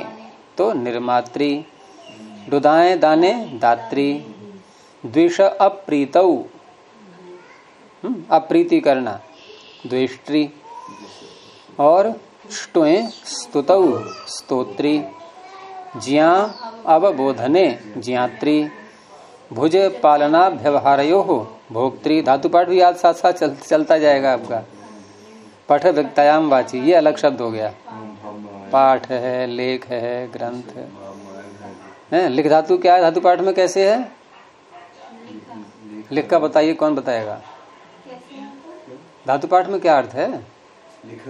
Speaker 1: तो निर्मात्री दुदाएँ दाने दात्री, द्विष अप्रीत अप्रीति करना, द्वेष्टि, और स्टुए स्तुतौ, स्तोत्री ज्या अवबोधने, ज्ञात्री भुज पालना व्यवहारयो। हो भोक्त्री धातु पाठ भी याद साथ साथ चल, चलता जाएगा आपका। पठ व्यक्तायाम वाची ये अलग शब्द हो गया। पाठ है लेख है ग्रंथ है, है लिख धातु क्या है? धातु पाठ में कैसे है? लिख का बताइए कौन बताएगा? धातु पाठ में क्या अर्थ है?
Speaker 3: लिख।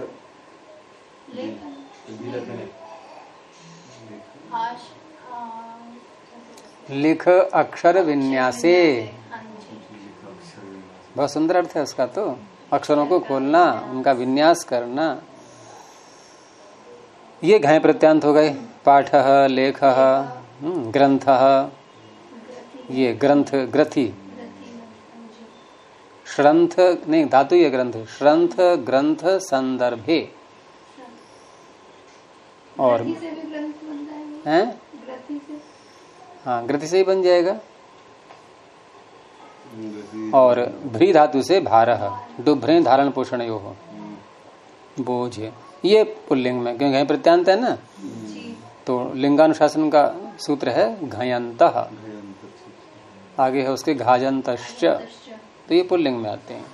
Speaker 1: लिख अक्षर विन्यासे। बहुत सुंदर अर्थ है उसका तो। अक्षरों को खोलना उनका विन्यास करना। ये घय प्रत्यांत हो गए। पाठ लेख ग्रंथ। ये ग्रंथ ग्रथि। श्रंथ नहीं धातु ये ग्रंथ। श्रंथ ग्रंथ संदर्भे। और
Speaker 2: है?
Speaker 1: हाँ
Speaker 2: ग्रथि से
Speaker 1: ही बन जाएगा। और भ्री धातु से भार डुभ्रे धारण पोषण यो हो। बोझ ये पुल्लिंग में क्योंकि घय प्रत्यांत है ना? तो लिंगानुशासन का सूत्र है घयंत आगे है उसके घाजंत तो ये पुल्लिंग में आते हैं।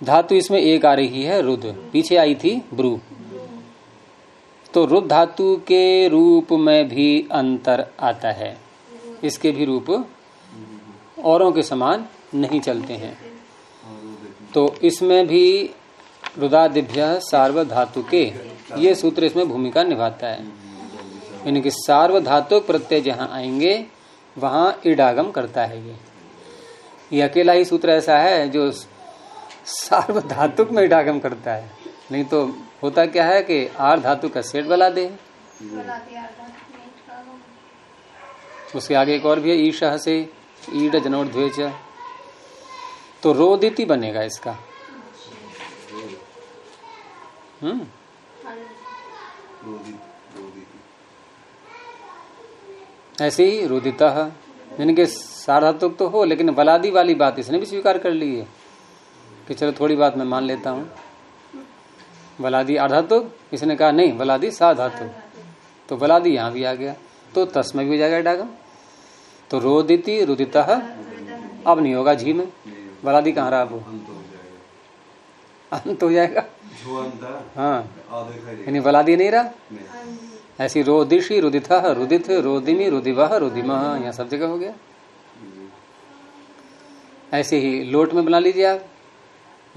Speaker 1: धातु इसमें एक आ रही है रुद्र। पीछे आई थी ब्रू। तो रुद्ध धातु के रूप में भी अंतर आता है। इसके भी रूप औरों के समान नहीं चलते हैं। तो इसमें भी रुदादिभ्य सार्वधातु के, ये सूत्र इसमें भूमिका निभाता है। यानी कि सार्वधातुक प्रत्यय जहाँ आएँगे, वहाँ इडागम करता है ये। ये अकेला ही सूत्र ऐसा है जो सार्वधातुक में इडागम करता है। नहीं तो होता क्या है कि आर धातु का सेट बला दे। उसके आगे एक और भी है ईशा से ईड जनोट ध्वेच तो रोदिति बनेगा इसका। हम्म। ऐसे ही रुदिता। यानी कि सार्धात्मक तो हो लेकिन बलादी वाली बात इसने भी स्वीकार कर ली है। कि चलो थोड़ी बात मैं मान लेता हूँ। बलादी अर्धातुक इसने कहा नहीं बलादी साधातुक तो बलादी यहाँ भी आ गया। तो तस्मय भी जाएगा डागम। तो रोदिति रुदिता अब नहीं होगा झी में। बलादी कहाँ रहा वो? अंत हो जाएगा। हाँ यानी बलादी नहीं रहा? ऐसी रोदिशी रुदित रुदित रोदिमी रुदिव रुदिम यहाँ सब जगह हो गया। ऐसे ही लोट में बना लीजिए आप।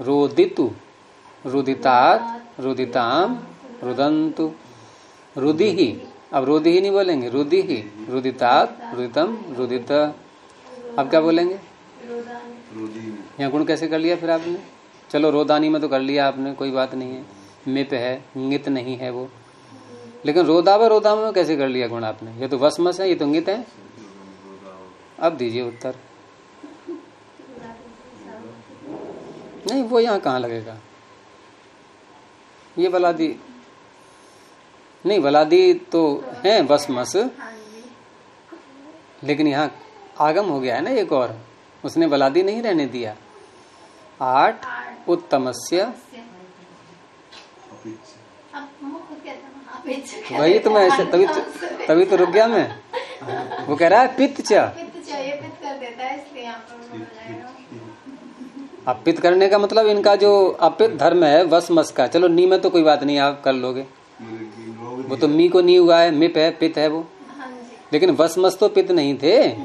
Speaker 1: रोदितु। रुदितात, रुदिताम रुदंतु रुदि ही अब रुदि ही नहीं बोलेंगे। रुदि ही रुदितात, रुदितम, रुदित। अब क्या बोलेंगे? यहाँ गुण कैसे कर लिया फिर आपने? चलो रोदानी में तो कर लिया आपने, कोई बात नहीं है। मिप है ंगित नहीं है वो। लेकिन रोदा व रोदा में कैसे कर लिया गुण आपने? ये तो वसमस है, ये तो ंगित है। अब दीजिए उत्तर। नहीं, वो यहाँ कहाँ लगेगा? ये बलादी नहीं बलादी तो है बस मस। लेकिन यहाँ आगम हो गया है ना एक और। उसने बलादी नहीं रहने दिया। आठ उत्तमस्य। वही तो मैं ऐसे तभी तो, तभी तो रुक गया मैं। वो कह रहा है पित्त च। अपित करने का मतलब इनका जो अपित धर्म है, वस मस का। चलो, नी में तो कोई बात नहीं, आप कर लोगे। वो तो मी को नी हुआ है, मिप है, पित है वो। लेकिन वस मस तो पित नहीं थे।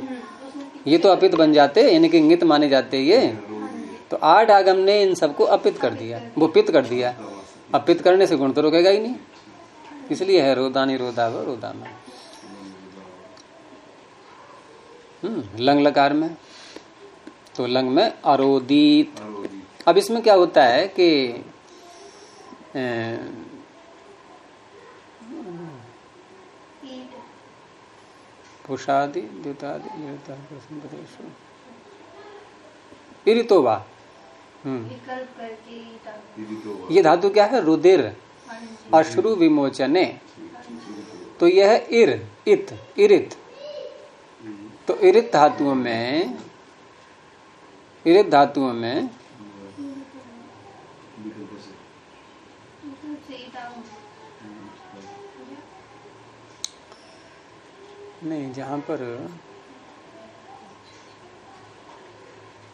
Speaker 1: ये तो अपित बन जाते यानी कि इंगित माने जाते ये। तो आठ आगम ने इन सबको अपित कर दिया। वो पित कर दिया। अपित करने से गुण तो रोकेगा ही नहीं। इसलिए है, रोदानी रोदा रोदाना हम्म लंग लकार में। तो लंग में अरोदित। अब इसमें क्या होता है कि पुषादि द्युतादि इरितोवा हम्म। ये धातु क्या है? रुदिर अश्रु विमोचने। तो यह इर इत। इरित तो इरित धातुओं में इरित धातुओं में। नहीं, जहाँ पर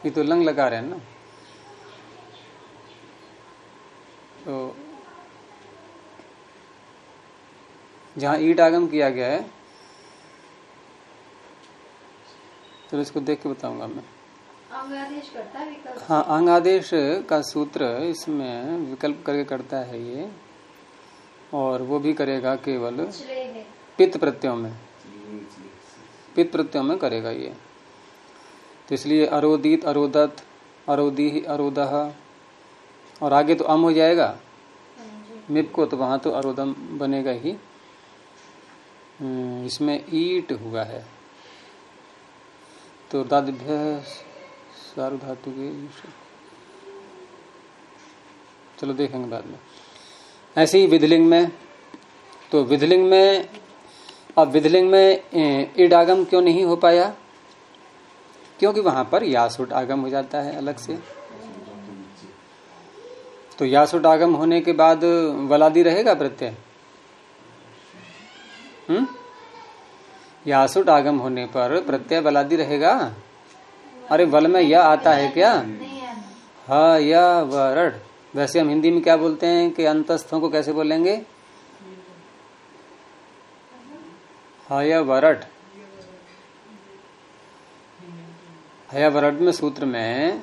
Speaker 1: ये तो लंग लगा रहे हैं ना। तो जहाँ ईट आगम किया गया है तो इसको देख के बताऊँगा मैं। हाँ अंग आदेश का सूत्र इसमें विकल्प करके करता है ये। और वो भी करेगा केवल पित्त प्रत्ययों में। पित्त प्रत्ययों में करेगा ये। तो इसलिए अरोदित अरोदत अरोदी अरोदह। और आगे तो अम हो जाएगा। मिप को तो वहाँ तो अरोदम बनेगा ही। इसमें ईट हुआ है। तो दादिभ्य सारु धातु के चलो देखेंगे बाद में। ऐसे ही विधलिंग में तो विधलिंग में, अब विधलिंग में इड आगम क्यों नहीं हो पाया? क्योंकि वहाँ पर यासुट आगम हो जाता है अलग से। तो यासुट आगम होने के बाद वलादी रहेगा प्रत्यय? हम्म? यासुट आगम होने पर प्रत्यय वलादी रहेगा? अरे वल में यह आता है क्या? हा वरड। वैसे हम हिंदी में क्या बोलते हैं कि अंतस्थों को कैसे बोलेंगे? हयवरट हयवरट में सूत्र में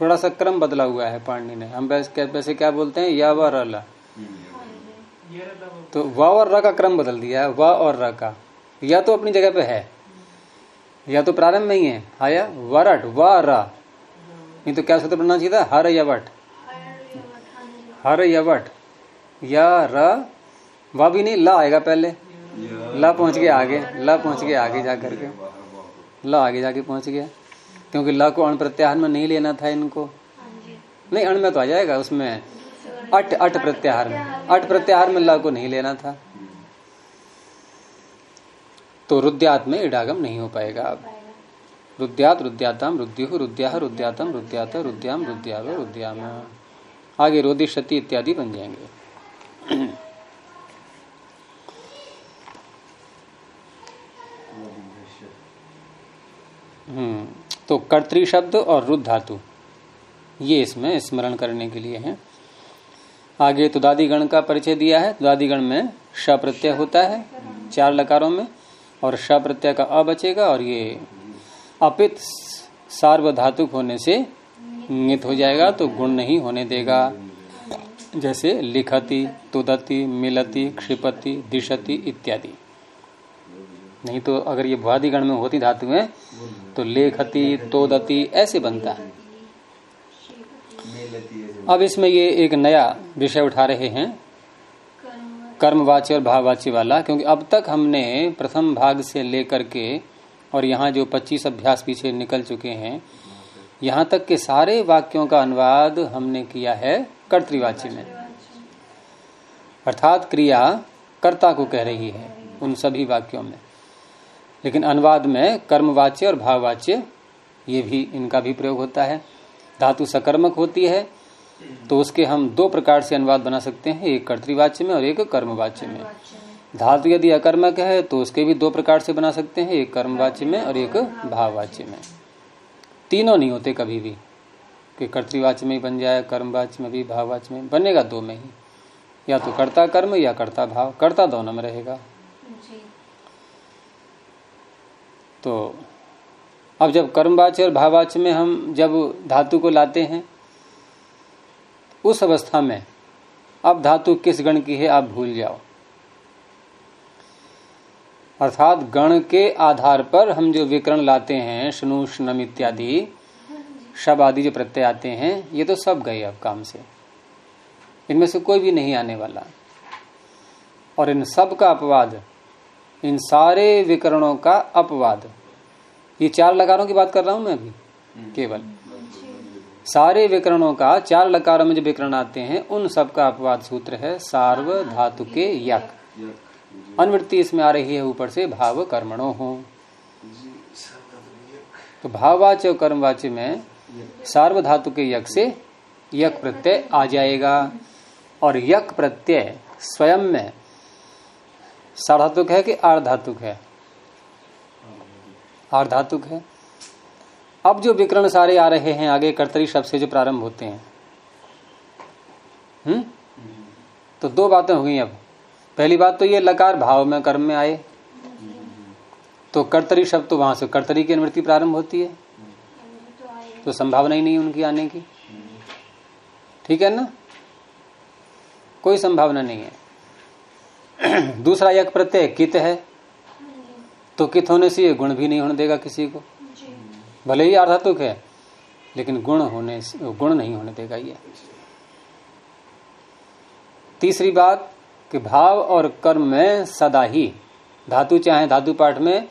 Speaker 1: थोड़ा सा क्रम बदला हुआ है पाणनी ने। हम वैसे क्या बोलते हैं? या व तो व और र का क्रम बदल दिया है, व और र का। या तो अपनी जगह पे है। या तो प्रारंभ में ही। है हया, वरट व नहीं तो क्या सूत्र बनना चाहिए था? हर यवट। हर यवट। या, र। व भी नहीं, ला आएगा पहले। ला पहुँच गया आगे। ला पहुँच गया आगे जा करके ला आगे जाके पहुँच गया। क्योंकि ला को अण प्रत्याहार में नहीं लेना था इनको। नहीं, अण में तो आ जाएगा उसमें। अट अट प्रत्याहार में। अट प्रत्याहार में ला को नहीं लेना था। तो रुद्यात में इडागम नहीं हो पाएगा। अब रुद्यात, रुद्याताम, रुद्यु, रुद्या, रुद्यातम, रुद्यात, रुद्याम, रुद्याव, रुद्याम। आगे रोदिशति इत्यादि बन जाएँगे। हम्म तो कर्तरी शब्द और रुद्ध धातु, ये इसमें स्मरण करने के लिए है। आगे तुदादी गण का परिचय दिया है। तुदादी गण में श प्रत्यय होता है, चार लकारों में। और श प्रत्यय का अ बचेगा और ये अपित सार्वधातुक होने से नित हो जाएगा तो गुण नहीं होने देगा। जैसे लिखती, तुदती, मिलती, क्षिपति, दिशति इत्यादि। नहीं तो अगर ये भुआदि गण में होती धातुएँ तो लेखती, तोदती ऐसे बनता है। अब इसमें ये एक नया विषय उठा रहे हैं। कर्मवाच्य और भाववाच्य वाला, क्योंकि अब तक हमने प्रथम भाग से लेकर के और यहाँ जो 25 अभ्यास पीछे निकल चुके हैं, यहाँ तक के सारे वाक्यों का अनुवाद हमने किया है कर्तवाच्य में। अर्थात क्रिया कर्ता को कह रही है उन सभी वाक्यों में। लेकिन अनुवाद में कर्मवाच्य और भाववाच्य, ये भी इनका भी प्रयोग होता है। धातु सकर्मक होती है तो उसके हम दो प्रकार से अनुवाद बना सकते हैं एक कर्तवाच्य में और एक कर्मवाच्य में। धातु यदि अकर्मक है तो उसके भी दो प्रकार से बना सकते हैं एक कर्मवाच्य में और एक भाववाच्य में। तीनों नहीं होते कभी भी कि कर्तवाच्य में ही बन जाए कर्मवाच्य में भी भाववाच्य में बनेगा दो में ही। या तो कर्ता कर्म या कर्ता भाव कर्ता दोनों में रहेगा। तो अब जब कर्मवाच्य और भाववाच्य में हम जब धातु को लाते हैं उस अवस्था में अब धातु किस गण की है आप भूल जाओ। अर्थात गण के आधार पर हम जो विकरण लाते हैं शनु शनम इत्यादि शब आदि जो प्रत्यय आते हैं ये तो सब गए अब काम से। इनमें से कोई भी नहीं आने वाला। और इन सब का अपवाद इन सारे विकरणों का अपवाद ये चार लकारों की बात कर रहा हूँ मैं अभी केवल। सारे विकरणों का चार लकारों में जो विकरण आते हैं। उन सब का अपवाद सूत्र है, सार्व धातु के यक। अनुवृत्ति इसमें आ रही है ऊपर से, भाव कर्मणो हो। तो भाववाच्य और कर्मवाच्य में सार्व धातु के यक से यक प्रत्यय आ जाएगा। और यक प्रत्यय स्वयं में साधातुक है कि आर्धातुक है? आर्धातुक है। अब जो विकरण सारे आ रहे हैं, आगे कर्तरी शब्द से जो प्रारंभ होते हैं। हम्म? तो दो बातें हुई अब। पहली बात तो ये, लकार भाव में कर्म में आए। तो कर्तरी शब्द तो वहाँ से, कर्तरी की अनुवृत्ति प्रारंभ होती है। तो संभावना ही नहीं उनकी आने की। ठीक है ना? कोई संभावना नहीं है। दूसरा यक प्रत्यय, कित है? तो कित होने से गुण भी नहीं होने देगा किसी को। भले ही आर्धातुक है, लेकिन गुण होने गुण नहीं होने देगा ये। तीसरी बात कि भाव और कर्म में सदा ही, धातु चाहे धातु पाठ में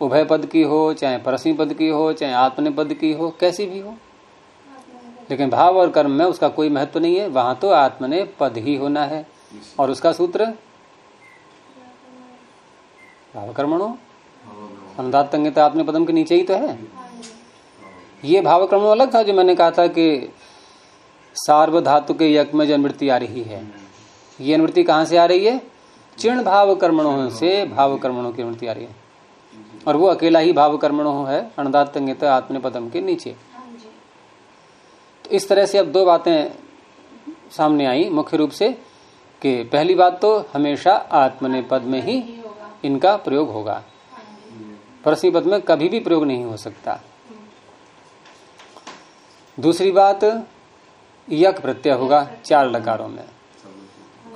Speaker 1: उभय पद की हो, चाहे परसवी पद की हो, चाहे आत्मने पद की हो, कैसी भी हो। लेकिन भाव और कर्म में उसका कोई महत्व नहीं है, वहाँ तो आत्मने पद ही होना है। और उसका सूत्र? भाव कर्मणो अनुदात तंगिता आत्म पदम के नीचे ही तो है। ये भाव कर्मणो अलग था जो मैंने कहा था कि सार्वधातु के यज्ञ में जो अनुवृत्ति आ रही है। ये अनुवृत्ति कहाँ से आ रही है? चिण भाव कर्मणों से भाव कर्मणों की अनुवृत्ति आ रही है। और वो अकेला ही भाव कर्मणों है अनुदात तंगिता आत्मने पदम के नीचे। तो इस तरह से अब दो बातें सामने आई मुख्य रूप से कि पहली बात तो हमेशा आत्मने पद में ही इनका प्रयोग होगा। परस्मी पद में कभी भी प्रयोग नहीं हो सकता। दूसरी बात यक प्रत्यय होगा चार लकारों में।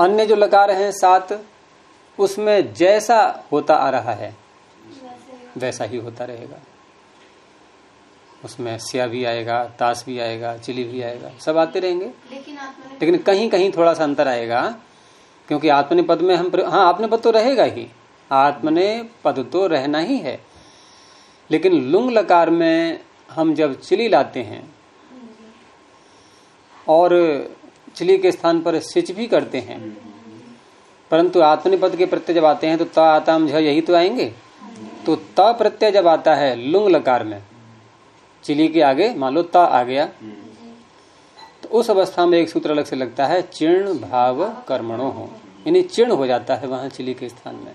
Speaker 1: अन्य जो लकार हैं सात उसमें जैसा होता आ रहा है वैसा ही होता रहेगा। उसमें स्या भी आएगा ताश भी आएगा चिली भी आएगा सब आते रहेंगे।
Speaker 2: लेकिन
Speaker 1: लेकिन कहीं कहीं थोड़ा सा अंतर आएगा क्योंकि आत्मने पद में हम हाँ आत्मने पद तो रहेगा ही। आत्मने पद तो रहना ही है। लेकिन लुंग लकार में हम जब चिली लाते हैं और चिली के स्थान पर सिच भी करते हैं। परंतु आत्मनिपद के प्रत्यय जब आते हैं तो त आताम झ, यही तो आएँगे। तो त प्रत्यय जब आता है, लुंग लकार में चिली के आगे, मान लो त आ गया। तो उस अवस्था में एक सूत्र अलग से लगता है, चिर्ण भाव कर्मणो हो। यानी चिर्ण हो जाता है वहाँ चिली के स्थान में।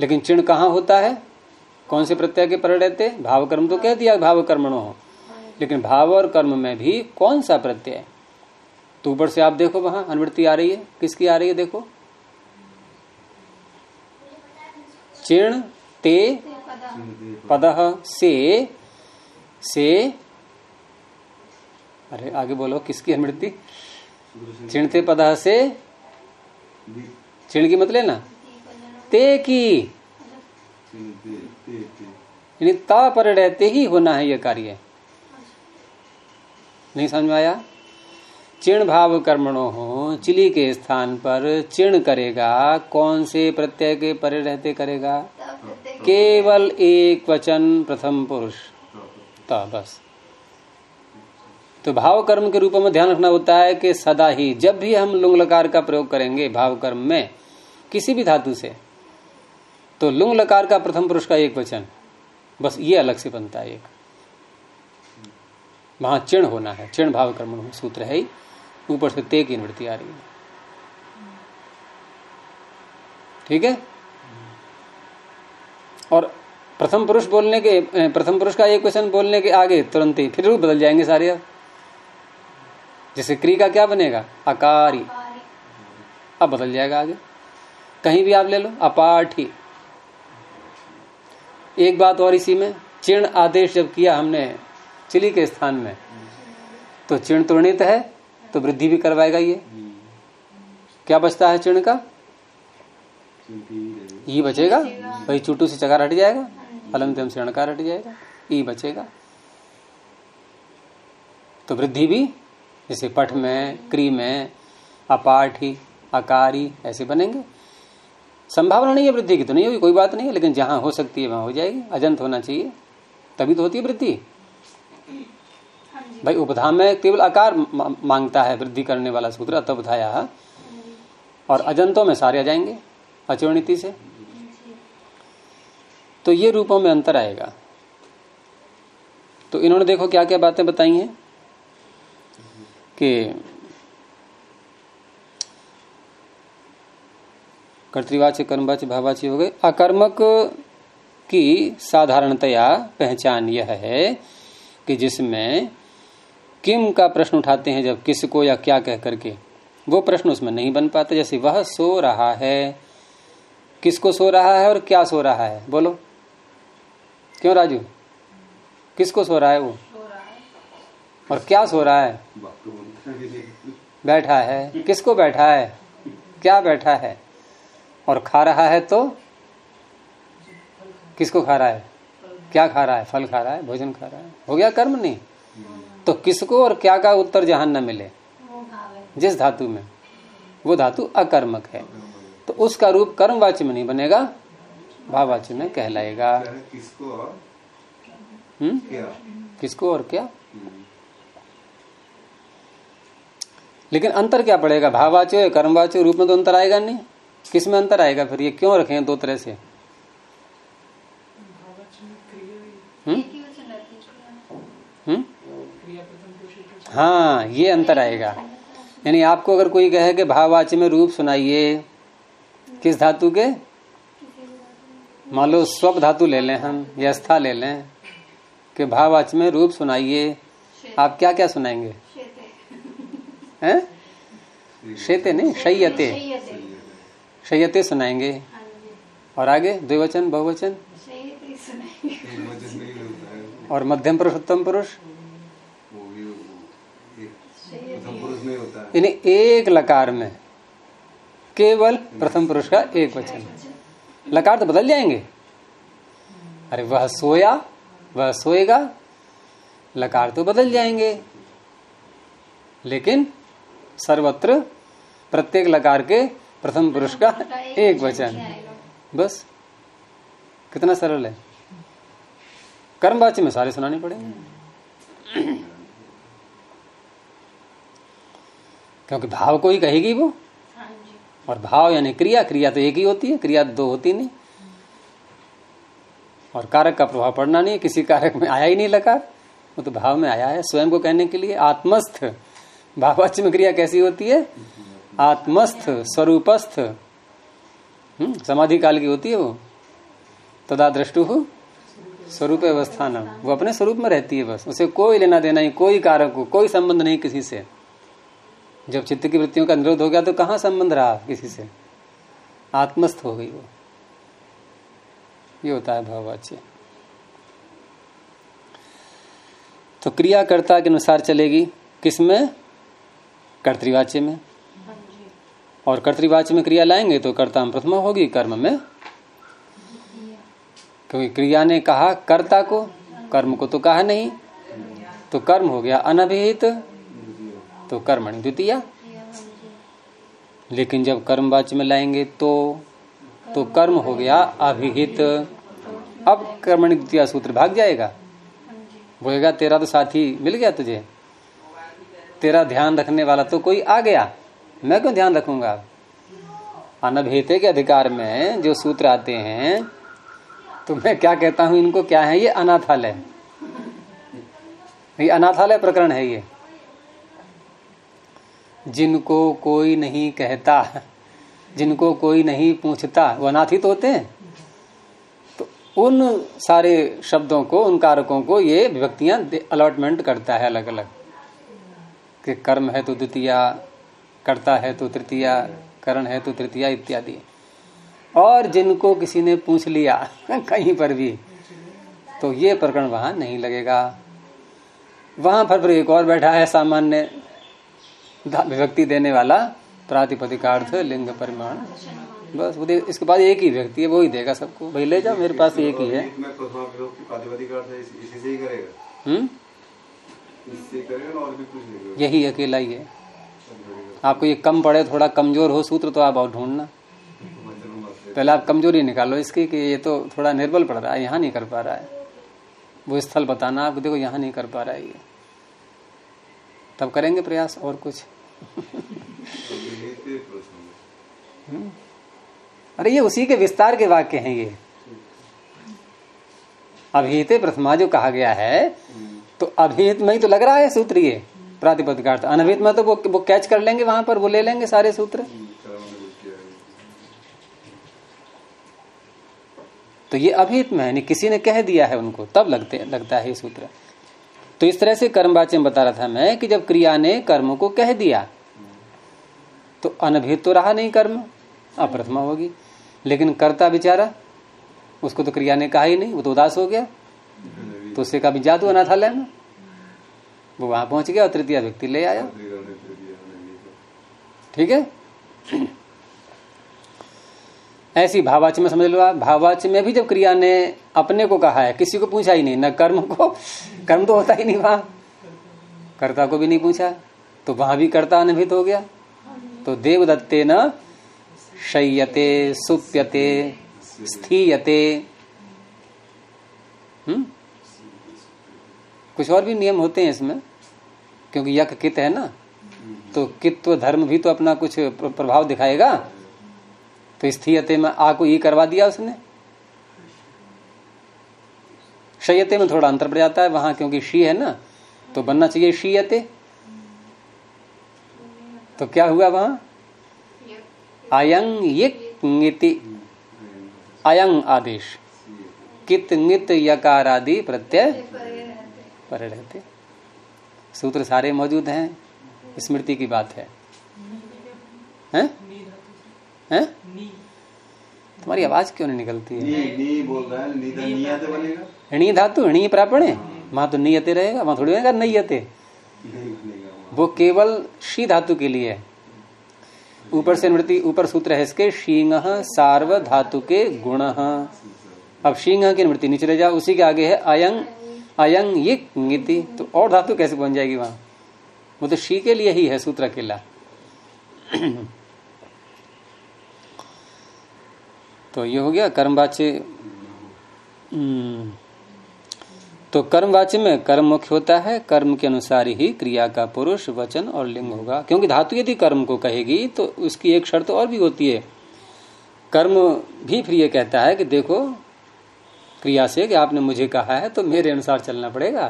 Speaker 1: लेकिन चिर्ण कहाँ होता है? कौन से प्रत्यय के पर रहते? भाव कर्म तो कह दिया भाव कर्मणो हो। लेकिन भाव और कर्म में भी कौन सा प्रत्यय तो ऊपर से आप देखो वहाँ अनुवृत्ति आ रही है। किसकी आ रही है देखो? चिण ते पद से से अरे आगे बोलो किसकी अनुवृत्ति? चिण ते पद से? चिण की मत लेना। ते की। यानी ता पर रहते ही होना है यह कार्य। नहीं समझ में आया? चिण भाव कर्मणो हो, चिली के स्थान पर चिण करेगा, कौन से प्रत्यय के परे रहते करेगा? केवल एक वचन प्रथम पुरुष। ता बस। तो भाव कर्म के रूप में ध्यान रखना होता है कि सदा ही जब भी हम लुंग लकार का प्रयोग करेंगे भाव कर्म में, किसी भी धातु से तो लुंग लकार का प्रथम पुरुष का एक वचन। बस ये अलग से बनता है एक। वहाँ चिण होना है चिण भाव कर्म सूत्र है ही, ऊपर से ते की निवृत्ति आ रही है। ठीक है? और प्रथम पुरुष बोलने के, प्रथम पुरुष का एक क्वेश्चन बोलने के आगे तुरंत ही फिर बदल जाएँगे सारे। जैसे क्री का क्या बनेगा? अकारी। अब बदल जाएगा आगे। कहीं भी आप ले लो, अपाठी। एक बात और इसी में चिण आदेश जब किया हमने चिली के स्थान में। तो चिण तुर्णित है तो वृद्धि भी करवाएगा ये। क्या बचता है चिण का? ई बचेगा। वही चुटू से चकार हट जाएगा अलंतम से अणकार हट जाएगा, ई बचेगा। तो वृद्धि भी, जैसे पठ में, क्री में, अपाठी, अकारी, ऐसे बनेंगे। संभावना नहीं है वृद्धि की तो नहीं होगी, कोई बात नहीं है, लेकिन जहाँ हो सकती है वहाँ हो जाएगी, अजंत होना चाहिए। तभी तो होती है वृद्धि। भाई उपधा में केवल आकार माँगता है वृद्धि करने वाला सूत्र अतुधाया और अजंतों में सारे आ जाएँगे अचोणिति से। तो ये रूपों में अंतर आएगा। तो इन्होंने देखो क्या क्या बातें बताई हैं कि कर्तवाच्य कर्मवाच्य भावाच्य हो गए। अकर्मक की साधारणतया पहचान यह है कि जिसमें किम का प्रश्न उठाते हैं जब किसको या क्या कह करके, वो प्रश्न उसमें नहीं बन पाते। जैसे वह सो रहा है, किसको सो रहा है और क्या सो रहा है? बोलो। क्यों राजू? किसको सो रहा है वो? और क्या सो रहा है? बैठा है। किसको बैठा है? क्या बैठा है? और खा रहा है तो? किसको खा रहा है? क्या खा रहा है? फल खा रहा है? भोजन खा रहा है? हो गया कर्म नहीं। तो किसको और क्या का उत्तर जहाँ न मिले? जिस धातु में। वो धातु अकर्मक है। तो उसका रूप कर्मवाच्य में नहीं बनेगा। भाववाच्य में कहलाएगा।
Speaker 3: किसको और
Speaker 1: हम्म?
Speaker 3: क्या?
Speaker 1: किसको और क्या? लेकिन अंतर क्या पड़ेगा? भाववाच्य कर्मवाच्य रूप में तो अंतर आएगा नहीं। किसमें अंतर आएगा फिर? ये क्यों रखे हैं दो तरह से? हम्म? हम्म? हाँ ये अंतर आएगा। यानी आपको अगर कोई कहे कि भाववाच्य में रूप सुनाइए किस धातु के? मान लो स्वप धातु ले लें हम या स्था ले लें कि भाववाच्य में रूप सुनाइए। आप क्या क्या सुनाएँगे हैं? शेते नहीं शयते शयते सुनाएँगे। और आगे द्विवचन बहुवचन
Speaker 2: सही तो ये सुनाइए
Speaker 3: एक वचन नहीं होता है
Speaker 1: और मध्यम पुरुष उत्तम पुरुष? यानी एक लकार में। केवल प्रथम पुरुष का एक वचन। लकार तो बदल जाएँगे। अरे वह सोया वह सोएगा लकार तो बदल जाएँगे। लेकिन सर्वत्र प्रत्येक लकार के प्रथम पुरुष का एक वचन। बस कितना सरल है। कर्मवाच्य में सारे सुनाने पड़ेंगे। क्योंकि भाव को ही कहेगी वो? और भाव यानी क्रिया क्रिया तो एक ही होती है क्रिया दो होती नहीं। और कारक का प्रभाव पड़ना नहीं किसी कारक में आया ही नहीं लकार। वो तो भाव में आया है स्वयं को कहने के लिए। आत्मस्थ भावाच्य में क्रिया कैसी होती है? आत्मस्थ स्वरूपस्थ। हम्म, समाधि काल की होती है वो। तदा दृष्टु स्वरूप अवस्थान वो अपने स्वरूप में रहती है बस। उसे कोई लेना देना ही कोई कारक को कोई संबंध नहीं किसी से। जब चित्त की वृत्तियों का निरोध हो गया तो कहाँ संबंध रहा किसी से? आत्मस्थ हो गई वो। ये होता है भाववाच्य। तो क्रियाकर्ता के अनुसार चलेगी। किसमें कर्तृवाच्य में। और कर्तृवाच्य में क्रिया लाएँगे तो कर्ता प्रथमा होगी कर्म में क्योंकि क्रिया ने कहा कर्ता को, कर्म को तो कहा नहीं। तो कर्म हो गया अनभिहित तो कर्मणि द्वितीय। लेकिन जब कर्मवाच्य में लाएँगे तो तो कर्म हो गया अभिहित। अब कर्मणि द्वितीय सूत्र भाग जाएगा। बोलेगा, तेरा तो साथी मिल गया तुझे। तेरा ध्यान रखने वाला तो कोई आ गया। मैं क्यों ध्यान रखूँगा? अनभिहित के अधिकार में जो सूत्र आते हैं तो मैं क्या कहता हूँ, इनको क्या है? ये अनाथालय ये अनाथालय प्रकरण है ये। जिनको कोई नहीं कहता, जिनको कोई नहीं पूछता, वो अनाथ ही तो होते हैं। तो उन सारे शब्दों को, उन कारकों को, ये विभक्तियाँ अलॉटमेंट करता है अलग अलग कि कर्म है तो द्वितीया, करता है तो तृतीया, करण है तो तृतीया इत्यादि। और जिनको किसी ने पूछ लिया कहीं पर भी तो ये प्रकरण वहाँ नहीं लगेगा। वहाँ पर एक और बैठा है सामान्य विभक्ति देने वाला प्रातिपदिकार्थ लिंग परिमाण। बस वो इसके बाद एक ही व्यक्ति है वो ही देगा सबको। भाई ले जाओ मेरे पास एक ही है। हम्म?
Speaker 3: इससे करेगा और भी कुछ नहीं करेगा?
Speaker 1: यही अकेला ही है। आपको ये कम पड़े थोड़ा कमज़ोर हो सूत्र तो आप और ढूंढना। पहले आप कमज़ोरी निकालो इसकी कि ये तो थोड़ा निर्बल पड़ रहा है, यहाँ नहीं कर पा रहा है। वो स्थल बताना, आप देखो यहाँ नहीं कर पा रहा है ये। तब करेंगे प्रयास और कुछ? अरे ये उसी के विस्तार के वाक्य हैं ये। अभिहित प्रथमा जो कहा गया है तो अभिहित में ही तो लग रहा है सूत्र ये प्रातिपदिक अर्थ अनभिहित में तो वो वो कैच कर लेंगे वहाँ पर, वो ले लेंगे सारे सूत्र
Speaker 3: कर्म निवृत्ति है
Speaker 1: तो ये अभिहित में है किसी ने कह दिया है उनको तब लगते लगता है ये सूत्र। तो इस तरह से कर्मवाच्य में बता रहा था मैं कि जब क्रिया ने कर्म को कह दिया तो अनभिहित तो रहा नहीं कर्म अप्रथमा होगी। लेकिन कर्ता बेचारा उसको तो क्रिया ने कहा ही नहीं वो तो उदास हो गया। तो उससे कभी जादू अनाथालय में वो वहाँ पहुँच गया और तृतीय व्यक्ति ले आया। ठीक है? ऐसी भावाच्य में समझ लो आप भावाच्य में भी जब क्रिया ने अपने को कहा है, किसी को पूछा ही नहीं, न कर्म को, कर्म तो होता ही नहीं वहाँ। कर्ता को भी नहीं पूछा तो वहाँ भी कर्ता अनभित हो गया। तो देवदत्ते न शय्यते, सुप्यते, स्थीयते। हम्म? कुछ और भी नियम होते हैं इसमें, क्योंकि यक कित है ना तो कित्व धर्म भी तो अपना कुछ प्रभाव दिखाएगा। स्थीयते में आ को ई करवा दिया उसने? शयते में थोड़ा अंतर पड़ जाता है वहाँ, क्योंकि शी है ना तो बनना चाहिए शीयते तो क्या हुआ वहाँ? अयंग अयंग आदेश। कित ङित यकार आदि प्रत्यय परे रहते। सूत्र सारे मौजूद हैं, स्मृति की बात है। हैं? हैं? तुम्हारी आवाज़ क्यों नहीं निकलती है?
Speaker 3: नी नी बोल रहा है नी नियत बनेगा।
Speaker 1: ऋणी धातु प्रापण? है वहाँ तो नियते रहेगा वहाँ थोड़ी रहेगा नैयते। वो केवल शी धातु के लिए है। ऊपर से नृति ऊपर सूत्र है इसके शींग सार्व धातु के गुण। अब शींग की नृति नीचे ले जाओ उसी के आगे है अयंग अयंग ये नीति तो और धातु कैसे बन जाएगी वहाँ? वो तो शी के लिए ही है सूत्र अकेला। तो ये हो गया कर्मवाच्य। हम्म, तो कर्मवाच्य में कर्म मुख्य होता है कर्म के अनुसार ही क्रिया का पुरुष वचन और लिंग होगा। क्योंकि धातु यदि कर्म को कहेगी तो उसकी एक शर्त और भी होती है। कर्म भी फिर ये कहता है कि देखो क्रिया से कि आपने मुझे कहा है तो मेरे अनुसार चलना पड़ेगा।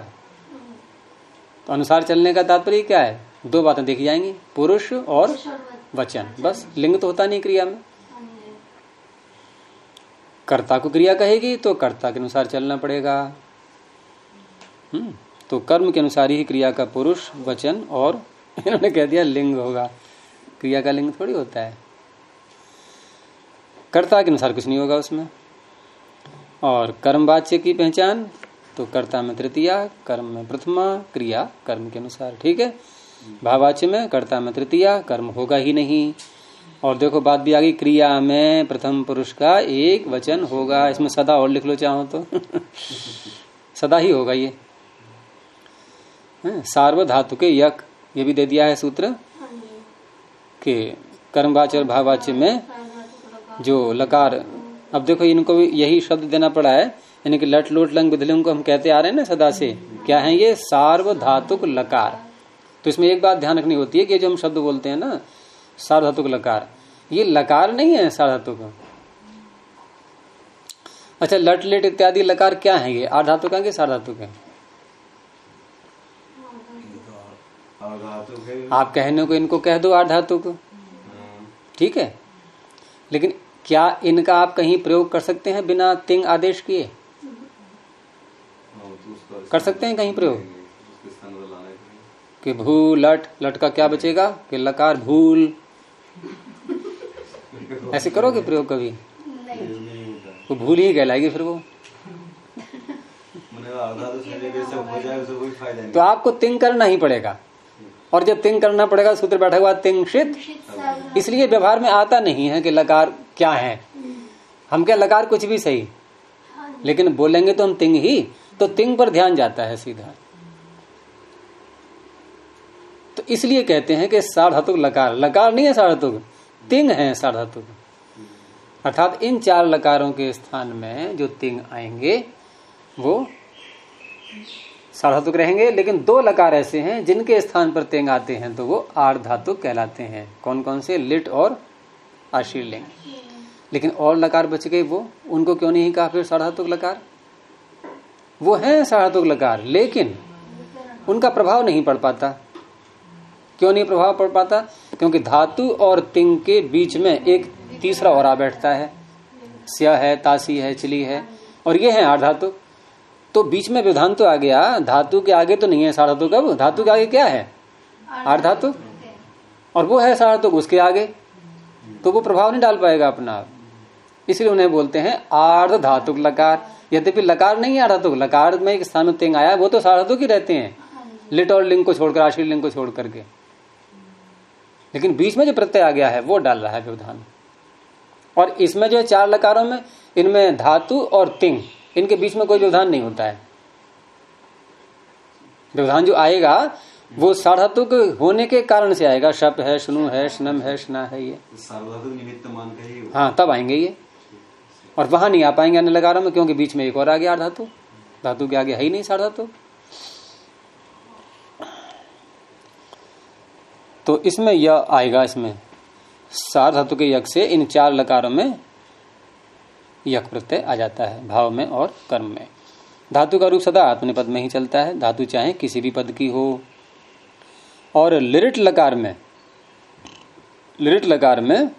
Speaker 1: तो अनुसार चलने का तात्पर्य क्या है? दो बातें देखी जाएँगी पुरुष और वचन। बस लिंग तो होता नहीं क्रिया में। कर्ता को क्रिया कहेगी तो कर्ता के अनुसार चलना पड़ेगा। हम्म तो कर्म के अनुसार ही क्रिया का पुरुष, वचन और इन्होंने कह दिया लिंग होगा। क्रिया का लिंग थोड़ी होता है। कर्ता के अनुसार कुछ नहीं होगा उसमें। और कर्मवाच्य की पहचान तो कर्ता में तृतीया, कर्म में प्रथमा, क्रिया कर्म के अनुसार। ठीक है? भावाच्य में कर्ता में तृतीया, कर्म होगा ही नहीं। और देखो बात भी आ गई, क्रिया में प्रथम पुरुष का एक वचन होगा। इसमें सदा और लिख लो चाहो तो। सदा ही होगा ये। सार्वधातु के यक, ये भी दे दिया है सूत्र। के कर्मवाच्य और भाववाच्य में जो लकार, अब देखो इनको भी यही शब्द देना पड़ा है। यानी कि लट, लोट, लंग विधलिंग को हम कहते आ रहे हैं ना सदा से। क्या है ये? सार्वधातुक लकार। तो इसमें एक बात ध्यान रखनी होती है कि जो हम शब्द बोलते हैं ना सार्वधातुक लकार। ये लकार नहीं है सार्वधातुक अच्छा लट लेट इत्यादि लकार क्या है ये? आधातुक है कि
Speaker 3: के
Speaker 1: आप कहने को इनको कह दो आधातुक
Speaker 3: हाँ,
Speaker 1: ठीक है? लेकिन क्या इनका आप कहीं प्रयोग कर सकते हैं बिना तिंग आदेश किए? कर सकते हैं कहीं प्रयोग? कि भू लट लट का क्या बचेगा? कि लकार भूल। ऐसे करोगे प्रयोग कभी?
Speaker 3: नहीं।
Speaker 1: वो भूल ही कहलाएगी फिर वो।
Speaker 3: तो हो
Speaker 1: तो आपको तिंग करना ही पड़ेगा। और जब तिंग करना पड़ेगा सूत्र बैठा हुआ तिंग शित। इसलिए व्यवहार में आता नहीं है कि लकार क्या है। हम क्या लकार कुछ भी सही? लेकिन बोलेंगे तो हम तिंग ही तो तिंग पर ध्यान जाता है सीधा। तो इसलिए कहते हैं कि साधातुक लकार। लकार नहीं है साधातुक तिंग है साधातुक अर्थात इन चार लकारों के स्थान में जो तिंग आएँगे, वो साधातुक रहेंगे। लेकिन दो लकार ऐसे हैं जिनके स्थान पर तेंग आते हैं तो वो आर्धातुक कहलाते हैं। कौन कौन से? लिट और आशीर्लिंग लेकिन और लकार बच गए वो। उनको क्यों नहीं कहा फिर साधातुक लकार? वो है साधातुक लकार, लेकिन उनका प्रभाव नहीं पड़ पाता। क्यों नहीं प्रभाव पड़ पाता? क्योंकि धातु और तिंग के बीच में एक तीसरा और बैठता है। स्या है तासी है चिली है और ये है आर्धातु तो बीच में व्यवधान तो आ गया। धातु के आगे तो नहीं है साधातु कब? धातु के आगे क्या है? आर्धातु और वो है साधातु उसके आगे। तो वो प्रभाव नहीं डाल पाएगा अपना इसलिए उन्हें बोलते हैं आर्ध धातुक लकार। यद्यपि लकार नहीं है आर्धातुक लकार में एक स्थान में तिंग आया वो तो साधातुक ही रहते हैं। लिट और लिंग को छोड़कर आशीर लिंग को छोड़ करके लेकिन बीच में जो प्रत्यय आ गया है वो डाल रहा है व्यवधान। और इसमें जो है चार लकारों में इनमें धातु और तिंग इनके बीच में कोई व्यवधान नहीं होता है। व्यवधान जो आएगा वो साधातुक होने के कारण से आएगा। शप है शुनु है शनम है शना है ये।
Speaker 3: निमित्त मान के हाँ
Speaker 1: तब आएँगे ये। और वहाँ नहीं आ पाएँगे अन्य लकारों में क्योंकि बीच में एक और आ गया धातु धातु के आगे है ही नहीं साधातु तो इसमें यह आएगा इसमें। सार धातु के यक से इन चार लकारों में यक प्रत्यय आ जाता है, भाव में और कर्म में। धातु का रूप सदा आत्मनिपद में ही चलता है। धातु चाहे किसी भी पद की हो। और लिरिट लकार में, लिरिट लकार में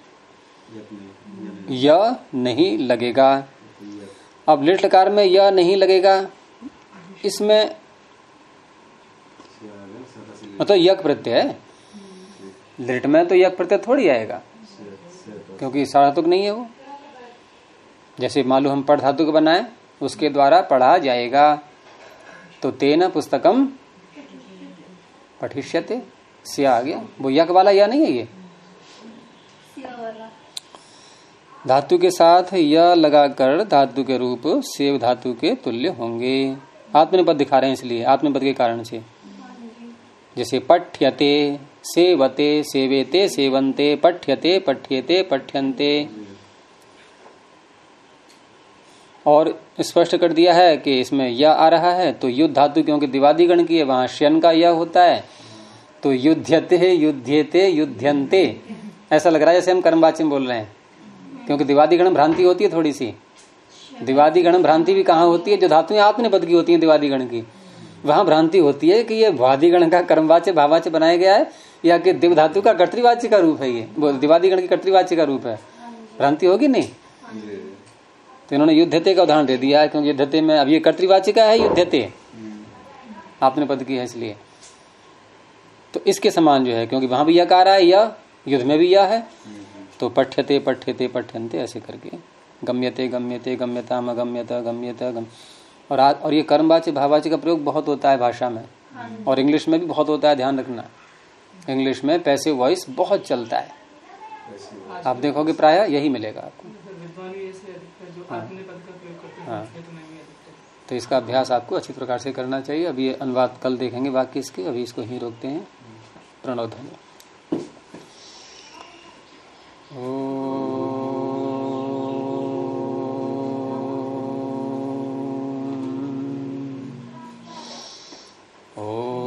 Speaker 1: य नहीं लगेगा। अब लिट लकार में य नहीं लगेगा, इसमें मतलब यक प्रत्यय लिट में तो यक प्रत्यय थोड़ी आएगा। क्योंकि साधातुक नहीं है वो। जैसे मालूम हम पढ़ धातु को बनाए उसके द्वारा पढ़ा जाएगा। तो तेना पुस्तकम पठिष्यते। सिया आ गया। वो यक वाला या नहीं है ये? धातु के साथ य लगाकर धातु के रूप सेव धातु के तुल्य होंगे। आत्मनिपद दिखा रहे हैं इसलिए आत्मनिपद के कारण से। जैसे पठ्यते। सेवते, सेवेते, सेवन्ते, पठ्यते पठ्यते, पठ्यन्ते। और स्पष्ट कर दिया है कि इसमें यह आ रहा है तो युद्ध धातु क्योंकि दिवादी गण की है, वहाँ श्यन का यह होता है। तो युद्धते युद्धते युद्धंते ऐसा लग रहा है जैसे हम कर्मवाची में बोल रहे हैं। क्योंकि दिवादी गण भ्रांति होती है थोड़ी सी। दिवादी गण भ्रांति भी कहाँ होती है? जो धातुएँ आत्मनिपद की होती है दिवादी गण की। वहाँ भ्रांति होती है कि ये वादी गण का कर्मवाच्य, भावाच्य बनाया गया है। या कि दिव धातु का कर्तवाच्य का रूप है ये। वो दिवादी गण की कर्तवाच्य का रूप है। भ्रांति होगी नहीं? तो इन्होंने युद्धते का उदाहरण दे दिया है क्योंकि युद्धते में अब ये कर्तवाच्य का है युद्धते। आपने पद की है इसलिए। तो इसके समान जो है क्योंकि वहाँ भी यह रहा है यह युद्ध में भी यह है। तो पठ्यते पठ्यते पठ्यंते ऐसे करके। गम्यते गम्यते गम्यता गम्यता गम्यता गम। और और ये कर्मवाच्य भाववाच्य का प्रयोग बहुत होता है भाषा में। और इंग्लिश में भी बहुत होता है ध्यान रखना। इंग्लिश में पैसिव वॉइस बहुत चलता है। आप देखोगे प्राय यही मिलेगा आपको। हाँ।
Speaker 4: हाँ।
Speaker 1: तो इसका अभ्यास आपको अच्छी प्रकार से करना चाहिए। अभी अनुवाद कल देखेंगे वाक्य इसके अभी इसको ही रोकते हैं। प्रणव ध्वनि ओ, ओ...